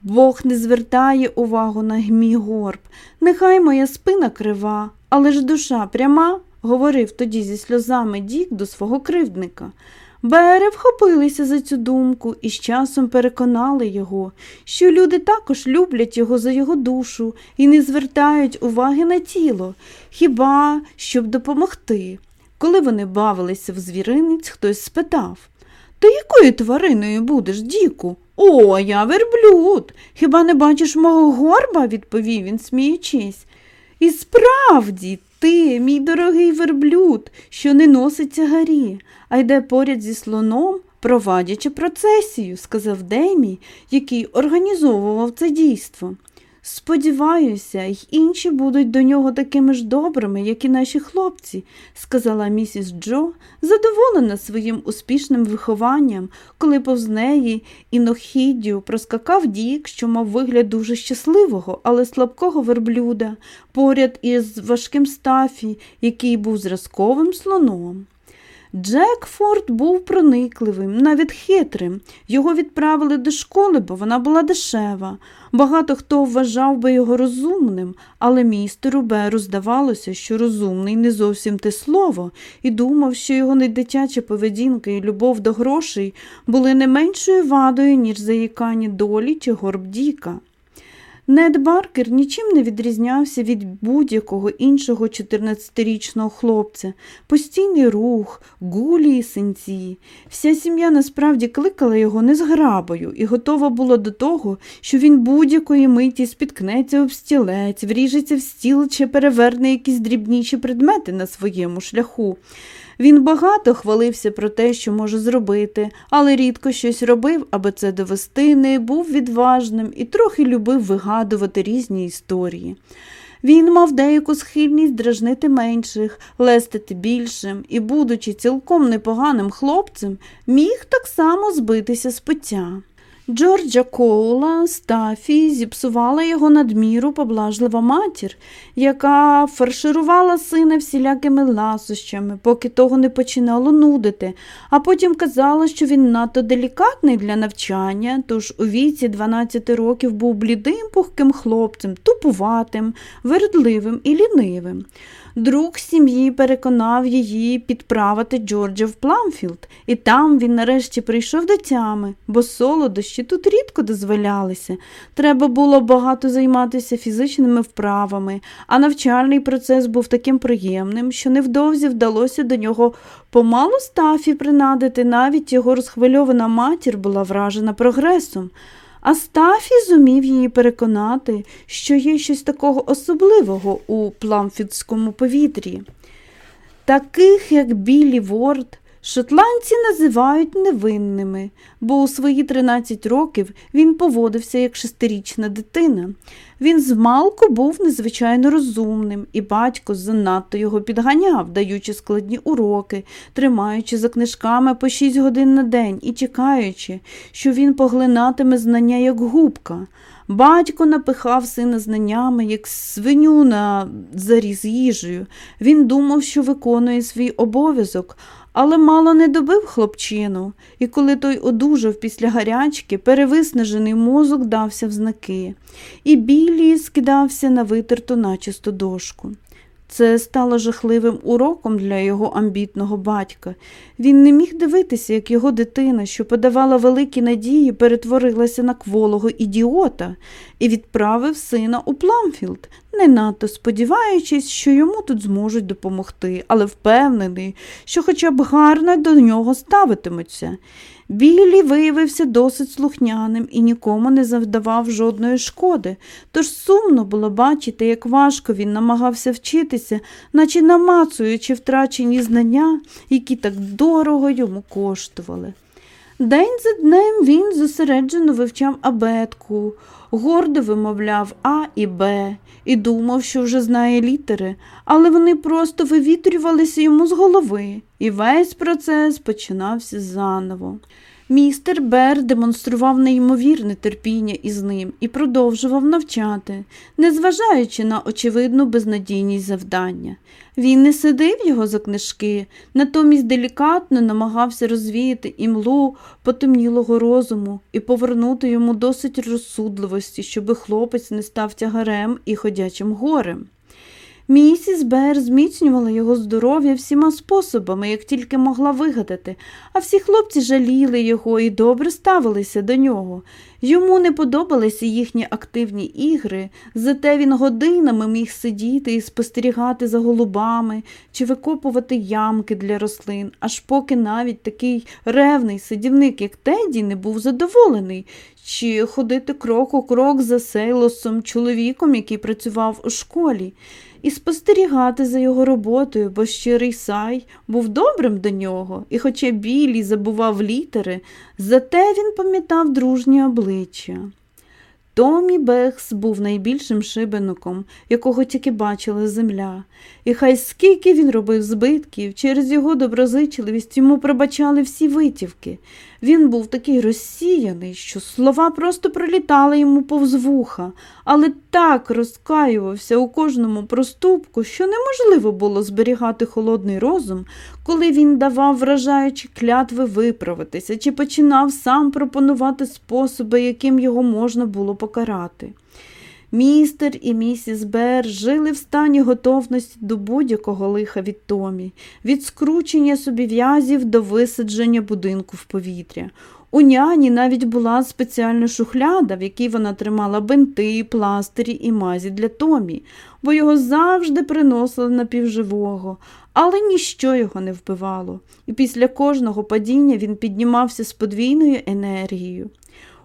Бог не звертає увагу на гмій горб, нехай моя спина крива, але ж душа пряма говорив тоді зі сльозами Дік до свого кривдника. Бери вхопилися за цю думку і з часом переконали його, що люди також люблять його за його душу і не звертають уваги на тіло, хіба щоб допомогти. Коли вони бавилися в звіринець, хтось спитав Ти якою твариною будеш, Діку? О, я верблюд. Хіба не бачиш мого горба? відповів він, сміючись. І справді, ти, мій дорогий верблюд, що не носить тягарі, а йде поряд зі слоном, провадячи процесію, сказав Демій, який організовував це дійство. Сподіваюся, й інші будуть до нього такими ж добрими, як і наші хлопці, сказала місіс Джо, задоволена своїм успішним вихованням, коли повз неї і проскакав дік, що мав вигляд дуже щасливого, але слабкого верблюда, поряд із важким стафі, який був зразковим слоном. Джек Форд був проникливим, навіть хитрим. Його відправили до школи, бо вона була дешева. Багато хто вважав би його розумним, але містеру Беру здавалося, що розумний не зовсім те слово, і думав, що його недитяча поведінка і любов до грошей були не меншою вадою, ніж заїкання долі чи горб Діка. Нед Баркер нічим не відрізнявся від будь-якого іншого 14-річного хлопця, постійний рух, гулі і синці. Вся сім'я насправді кликала його незграбою і готова була до того, що він будь-якої миті спіткнеться об стілець, вріжеться в стіл чи переверне якісь дрібніші предмети на своєму шляху. Він багато хвалився про те, що може зробити, але рідко щось робив, аби це довести, не був відважним і трохи любив вигадувати різні історії. Він мав деяку схильність дражнити менших, лестити більшим і, будучи цілком непоганим хлопцем, міг так само збитися з пиття. Джорджа Коула Стафі зіпсувала його надміру поблажлива матір, яка фарширувала сина всілякими ласощами, поки того не починало нудити, а потім казала, що він надто делікатний для навчання, тож у віці 12 років був блідим пухким хлопцем, тупуватим, вередливим і лінивим. Друг сім'ї переконав її відправити Джорджа в Пламфілд, і там він нарешті прийшов до тями, бо солодощі тут рідко дозволялися. Треба було багато займатися фізичними вправами, а навчальний процес був таким приємним, що невдовзі вдалося до нього помалу Стафі принадити, навіть його розхвильована матір була вражена прогресом. Астафій зумів її переконати, що є щось такого особливого у пламфідському повітрі. Таких, як Білі Ворд, шотландці називають невинними, бо у свої 13 років він поводився як шестирічна дитина. Він змалку був незвичайно розумним, і батько занадто його підганяв, даючи складні уроки, тримаючи за книжками по 6 годин на день і чекаючи, що він поглинатиме знання як губка. Батько напихав сина знаннями, як свиню на заріз їжею. Він думав, що виконує свій обов'язок, але мало не добив хлопчину, і коли той одужав після гарячки, перевиснажений мозок дався в знаки, і білі скидався на витерту начисту дошку. Це стало жахливим уроком для його амбітного батька. Він не міг дивитися, як його дитина, що подавала великі надії, перетворилася на кволого ідіота, і відправив сина у Пламфілд, не надто сподіваючись, що йому тут зможуть допомогти, але впевнений, що хоча б гарно до нього ставитимуться. Білі виявився досить слухняним і нікому не завдавав жодної шкоди, тож сумно було бачити, як важко він намагався вчитися, наче намацуючи втрачені знання, які так дорого йому коштували. День за днем він зосереджено вивчав абетку, гордо вимовляв А і Б і думав, що вже знає літери, але вони просто вивітрювалися йому з голови, і весь процес починався заново. Містер Бер демонстрував неймовірне терпіння із ним і продовжував навчати, незважаючи на очевидну безнадійність завдання. Він не сидив його за книжки, натомість делікатно намагався розвіяти імлу потемнілого розуму і повернути йому досить розсудливості, щоби хлопець не став тягарем і ходячим горем. Місіс Бер зміцнювала його здоров'я всіма способами, як тільки могла вигадати, а всі хлопці жаліли його і добре ставилися до нього. Йому не подобалися їхні активні ігри, зате він годинами міг сидіти і спостерігати за голубами чи викопувати ямки для рослин, аж поки навіть такий ревний сидівник, як Теді, не був задоволений, чи ходити крок у крок за сейлосом, чоловіком, який працював у школі і спостерігати за його роботою, бо щирий сай був добрим до нього, і, хоча білі забував літери, зате він пам'ятав дружні обличчя. Томі Бехс був найбільшим шибеником, якого тільки бачила земля, і хай скільки він робив збитків, через його доброзичливість йому пробачали всі витівки. Він був такий розсіяний, що слова просто пролітали йому повз вуха, але так розкаювався у кожному проступку, що неможливо було зберігати холодний розум, коли він давав вражаючі клятви виправитися чи починав сам пропонувати способи, яким його можна було покарати. Містер і місіс Бер жили в стані готовності до будь-якого лиха від Томі, від скручення собі в'язів до висадження будинку в повітря. У няні навіть була спеціальна шухляда, в якій вона тримала бинти, пластирі і мазі для Томі, бо його завжди приносили напівживого, але ніщо його не вбивало, і після кожного падіння він піднімався з подвійною енергією.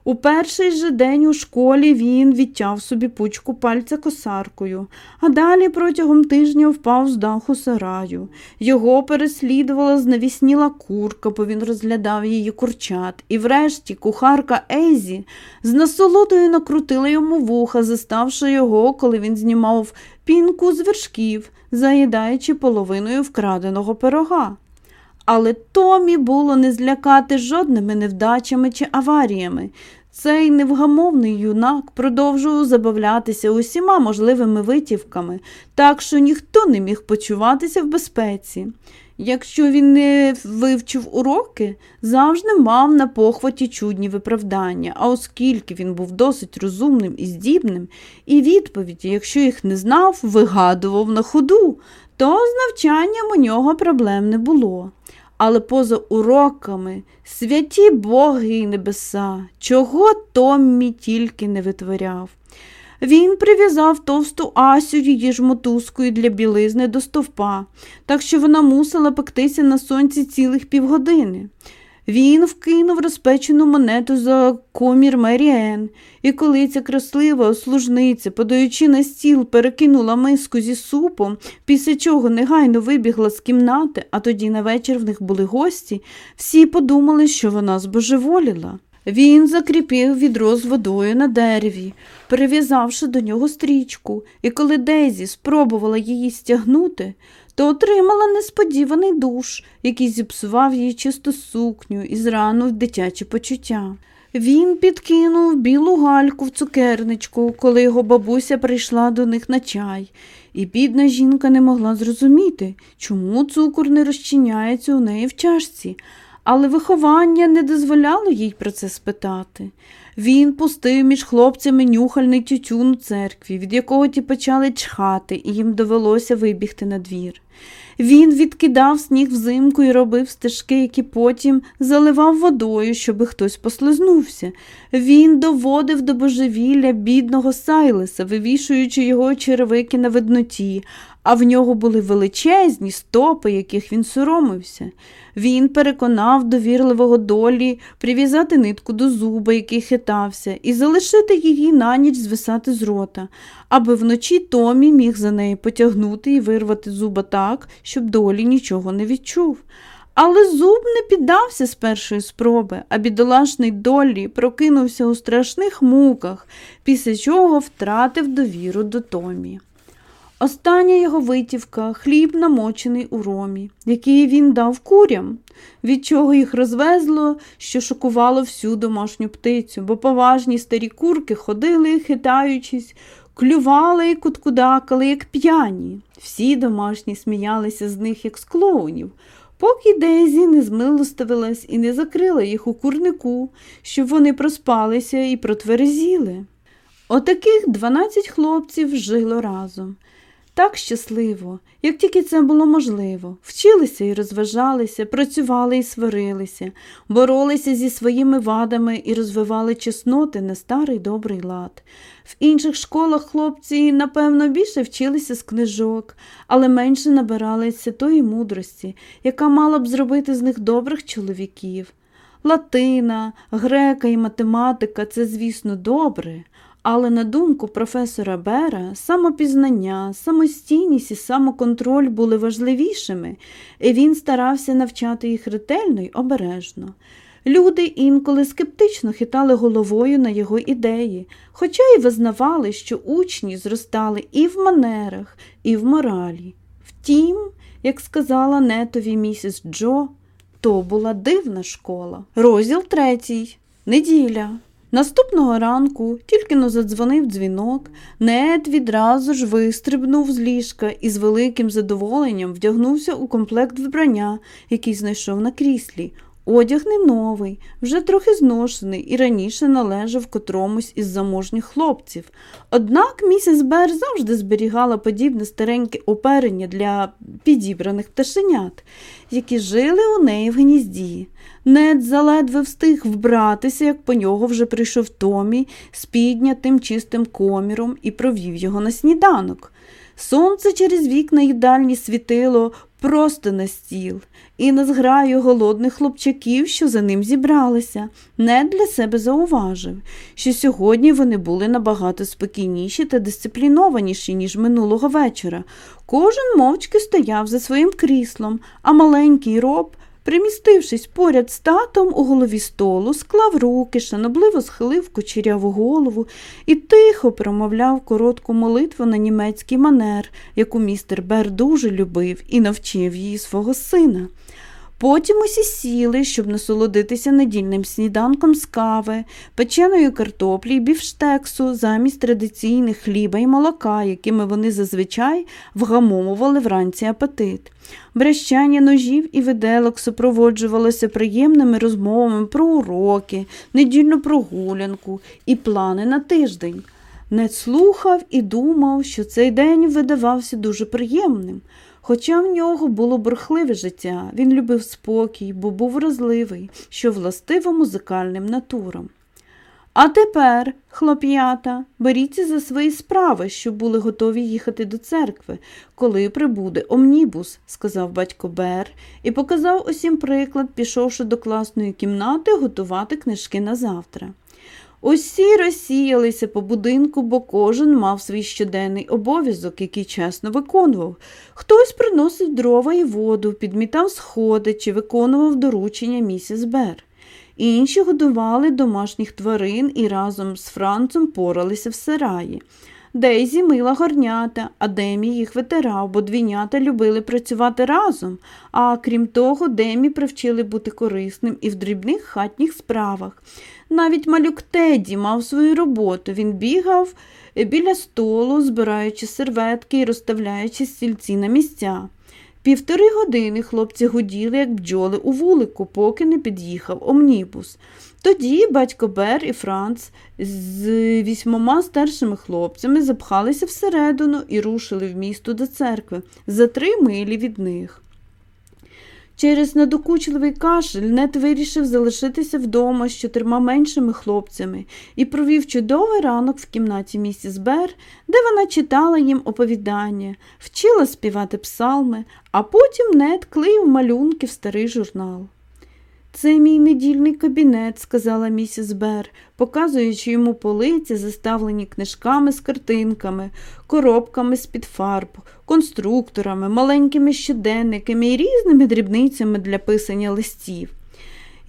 У перший же день у школі він відтяв собі пучку пальця косаркою, а далі протягом тижня впав з даху сараю. Його переслідувала знавісніла курка, бо він розглядав її курчат, і врешті кухарка Ейзі з насолодою накрутила йому вуха, заставши його, коли він знімав пінку з вершків, заїдаючи половиною вкраденого пирога. Але Томі було не злякати жодними невдачами чи аваріями. Цей невгамовний юнак продовжував забавлятися усіма можливими витівками, так що ніхто не міг почуватися в безпеці. Якщо він не вивчив уроки, завжди мав на похваті чудні виправдання, а оскільки він був досить розумним і здібним, і відповіді, якщо їх не знав, вигадував на ходу, то з навчанням у нього проблем не було. Але поза уроками святі боги і небеса, чого Томмі тільки не витворяв. Він прив'язав товсту Асю її ж мотузкою для білизни до стовпа, так що вона мусила пектися на сонці цілих півгодини. Він вкинув розпечену монету за комір Меріен, і коли ця краслива служниця, подаючи на стіл, перекинула миску зі супом, після чого негайно вибігла з кімнати, а тоді на вечір в них були гості, всі подумали, що вона збожеволіла. Він закріпив відро з водою на дереві, прив'язавши до нього стрічку, і коли Дейзі спробувала її стягнути, то отримала несподіваний душ, який зіпсував їй чисту сукню і зранув дитячі почуття. Він підкинув білу гальку в цукерничку, коли його бабуся прийшла до них на чай, і бідна жінка не могла зрозуміти, чому цукор не розчиняється у неї в чашці, але виховання не дозволяло їй про це спитати. Він пустив між хлопцями нюхальний тютюн у церкві, від якого ті почали чхати, і їм довелося вибігти на двір. Він відкидав сніг взимку і робив стежки, які потім заливав водою, щоби хтось послизнувся. Він доводив до божевілля бідного Сайлеса, вивішуючи його черевики на видноті, а в нього були величезні стопи, яких він соромився. Він переконав довірливого долі прив'язати нитку до зуба, який хитався, і залишити її на ніч звисати з рота, аби вночі Томі міг за неї потягнути і вирвати зуба так, щоб долі нічого не відчув. Але зуб не піддався з першої спроби, а бідолашний долі прокинувся у страшних муках, після чого втратив довіру до Томі. Остання його витівка хліб намочений у ромі, який він дав курям, від чого їх розвезло, що шокувало всю домашню птицю, бо поважні старі курки ходили, хитаючись, клювали і куткудакали, як п'яні. Всі домашні сміялися з них, як з клоунів, поки Дезі не змилостивилась і не закрила їх у курнику, щоб вони проспалися і протверезіли. Отаких дванадцять хлопців жило разом так щасливо, як тільки це було можливо, вчилися і розважалися, працювали і сварилися, боролися зі своїми вадами і розвивали чесноти на старий добрий лад. В інших школах хлопці, напевно, більше вчилися з книжок, але менше набиралися тої мудрості, яка мала б зробити з них добрих чоловіків. Латина, грека і математика це, звісно, добре. Але на думку професора Бера, самопізнання, самостійність і самоконтроль були важливішими, і він старався навчати їх ретельно й обережно. Люди інколи скептично хитали головою на його ідеї, хоча й визнавали, що учні зростали і в манерах, і в моралі. Втім, як сказала нетові місіс Джо, то була дивна школа. Розділ третій. Неділя. Наступного ранку тільки но задзвонив дзвінок, нед відразу ж вистрибнув з ліжка і з великим задоволенням вдягнувся у комплект вбрання, який знайшов на кріслі. Одяг не новий, вже трохи зношений і раніше належав котромусь із заможніх хлопців. Однак місіс Бер завжди зберігала подібне стареньке оперення для підібраних пташенят, які жили у неї в гнізді. Нед заледве встиг вбратися, як по нього вже прийшов Томі з піднятим чистим коміром і провів його на сніданок. Сонце через вікна їдальні світило просто на стіл, і на зграю голодних хлопчаків, що за ним зібралися, не для себе зауважив, що сьогодні вони були набагато спокійніші та дисциплінованіші, ніж минулого вечора. Кожен мовчки стояв за своїм кріслом, а маленький роб Примістившись поряд з татом у голові столу, склав руки, шанобливо схилив кучеряву голову і тихо промовляв коротку молитву на німецький манер, яку містер Бер дуже любив і навчив її свого сина. Потім усі сіли, щоб насолодитися недільним сніданком з кави, печеної картоплі й бівштексу замість традиційних хліба і молока, якими вони зазвичай вгамовували вранці апетит. Брещання ножів і виделок супроводжувалося приємними розмовами про уроки, недільну прогулянку і плани на тиждень. Не слухав і думав, що цей день видавався дуже приємним. Хоча в нього було бурхливе життя, він любив спокій, бо був вразливий, що властиво музикальним натурам. А тепер, хлоп'ята, беріться за свої справи, щоб були готові їхати до церкви, коли прибуде омнібус, сказав батько Бер і показав усім приклад, пішовши до класної кімнати готувати книжки на завтра. Усі розсіялися по будинку, бо кожен мав свій щоденний обов'язок, який чесно виконував. Хтось приносив дрова і воду, підмітав сходи чи виконував доручення місіс Бер. Інші годували домашніх тварин і разом з Францем поралися в сараї. Дейзі мила горнята, а Демі їх витирав, бо двійнята любили працювати разом, а крім того, Демі привчили бути корисним і в дрібних хатніх справах. Навіть малюк Теді мав свою роботу. Він бігав біля столу, збираючи серветки і розставляючи стільці на місця. Півтори години хлопці гуділи, як бджоли у вулику, поки не під'їхав омнібус. Тоді батько Бер і Франц з вісьмома старшими хлопцями запхалися всередину і рушили в місто до церкви за три милі від них. Через надокучливий кашель Нет вирішив залишитися вдома з чотирма меншими хлопцями і провів чудовий ранок в кімнаті місіс Бер, де вона читала їм оповідання, вчила співати псалми, а потім Нет клеїв малюнки в старий журнал. Це мій недільний кабінет, сказала місіс Бер, показуючи йому полиці, заставлені книжками з картинками, коробками з-під фарб, конструкторами, маленькими щоденниками і різними дрібницями для писання листів.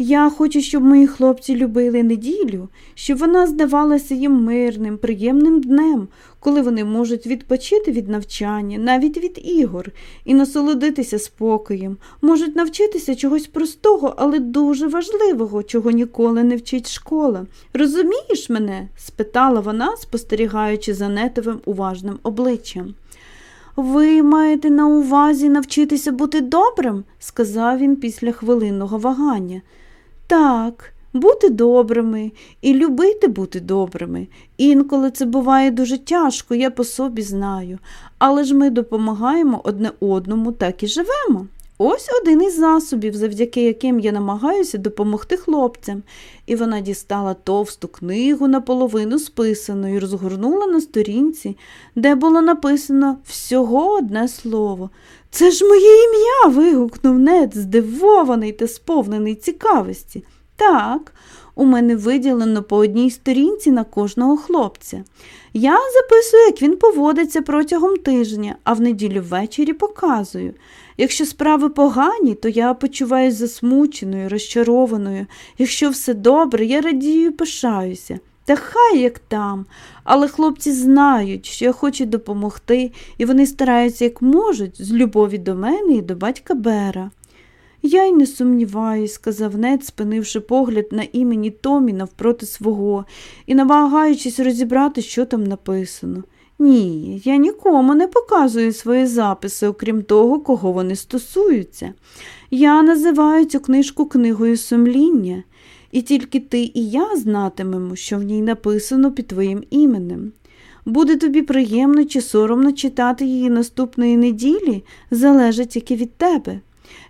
Я хочу, щоб мої хлопці любили неділю, щоб вона здавалася їм мирним, приємним днем, коли вони можуть відпочити від навчання, навіть від ігор, і насолодитися спокоєм, можуть навчитися чогось простого, але дуже важливого, чого ніколи не вчить школа. Розумієш мене? спитала вона, спостерігаючи за нетовим уважним обличчям. Ви маєте на увазі навчитися бути добрим? сказав він після хвилинного вагання. Так, бути добрими і любити бути добрими. Інколи це буває дуже тяжко, я по собі знаю, але ж ми допомагаємо одне одному, так і живемо. Ось один із засобів, завдяки яким я намагаюся допомогти хлопцям, і вона дістала товсту книгу наполовину списану і розгорнула на сторінці, де було написано всього одне слово. Це ж моє ім'я. вигукнув нед, здивований та сповнений цікавості. Так, у мене виділено по одній сторінці на кожного хлопця. Я записую, як він поводиться протягом тижня, а в неділю ввечері показую. Якщо справи погані, то я почуваюся засмученою, розчарованою. Якщо все добре, я радію і пишаюся. Та хай як там, але хлопці знають, що я хочу допомогти, і вони стараються, як можуть, з любові до мене і до батька Бера. Я й не сумніваюсь, сказав Нед, спинивши погляд на імені Томі навпроти свого і намагаючись розібрати, що там написано. Ні, я нікому не показую свої записи, окрім того, кого вони стосуються. Я називаю цю книжку книгою сумління, і тільки ти і я знатимемо, що в ній написано під твоїм іменем. Буде тобі приємно чи соромно читати її наступної неділі, залежить тільки від тебе.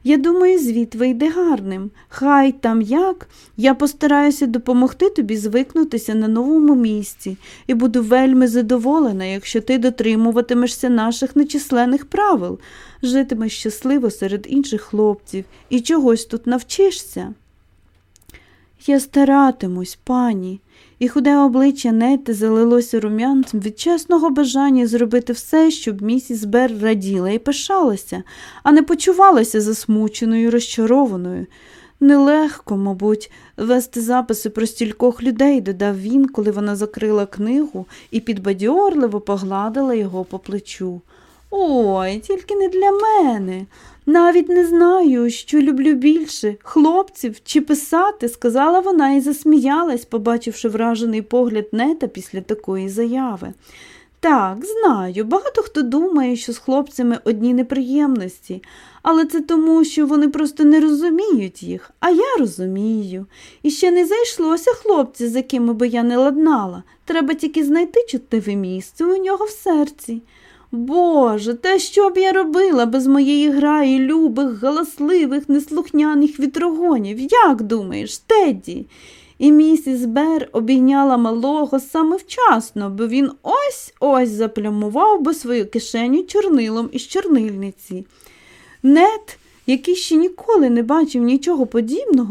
Я думаю, звіт вийде гарним. Хай там як. Я постараюся допомогти тобі звикнутися на новому місці і буду вельми задоволена, якщо ти дотримуватимешся наших нечисленних правил, житимеш щасливо серед інших хлопців і чогось тут навчишся. Я старатимусь, пані, і худе обличчя Нети залилося рум'янцем від чесного бажання зробити все, щоб місіс Бер раділа і пишалася, а не почувалася засмученою, і розчарованою. Нелегко, мабуть, вести записи про стількох людей, додав він, коли вона закрила книгу і підбадьорливо погладила його по плечу. Ой, тільки не для мене. Навіть не знаю, що люблю більше хлопців чи писати, сказала вона і засміялась, побачивши вражений погляд нета після такої заяви. Так, знаю, багато хто думає, що з хлопцями одні неприємності, але це тому, що вони просто не розуміють їх, а я розумію. І ще не зайшлося хлопці, з якими би я не ладнала. Треба тільки знайти чутливе місце у нього в серці. Боже, та що б я робила без моєї граї любих, галасливих, неслухняних вітрогонів? Як думаєш, Тедді? І місіс Бер обійняла малого саме вчасно, бо він ось ось заплямував би свою кишеню чорнилом із чорнильниці. Нет, який ще ніколи не бачив нічого подібного,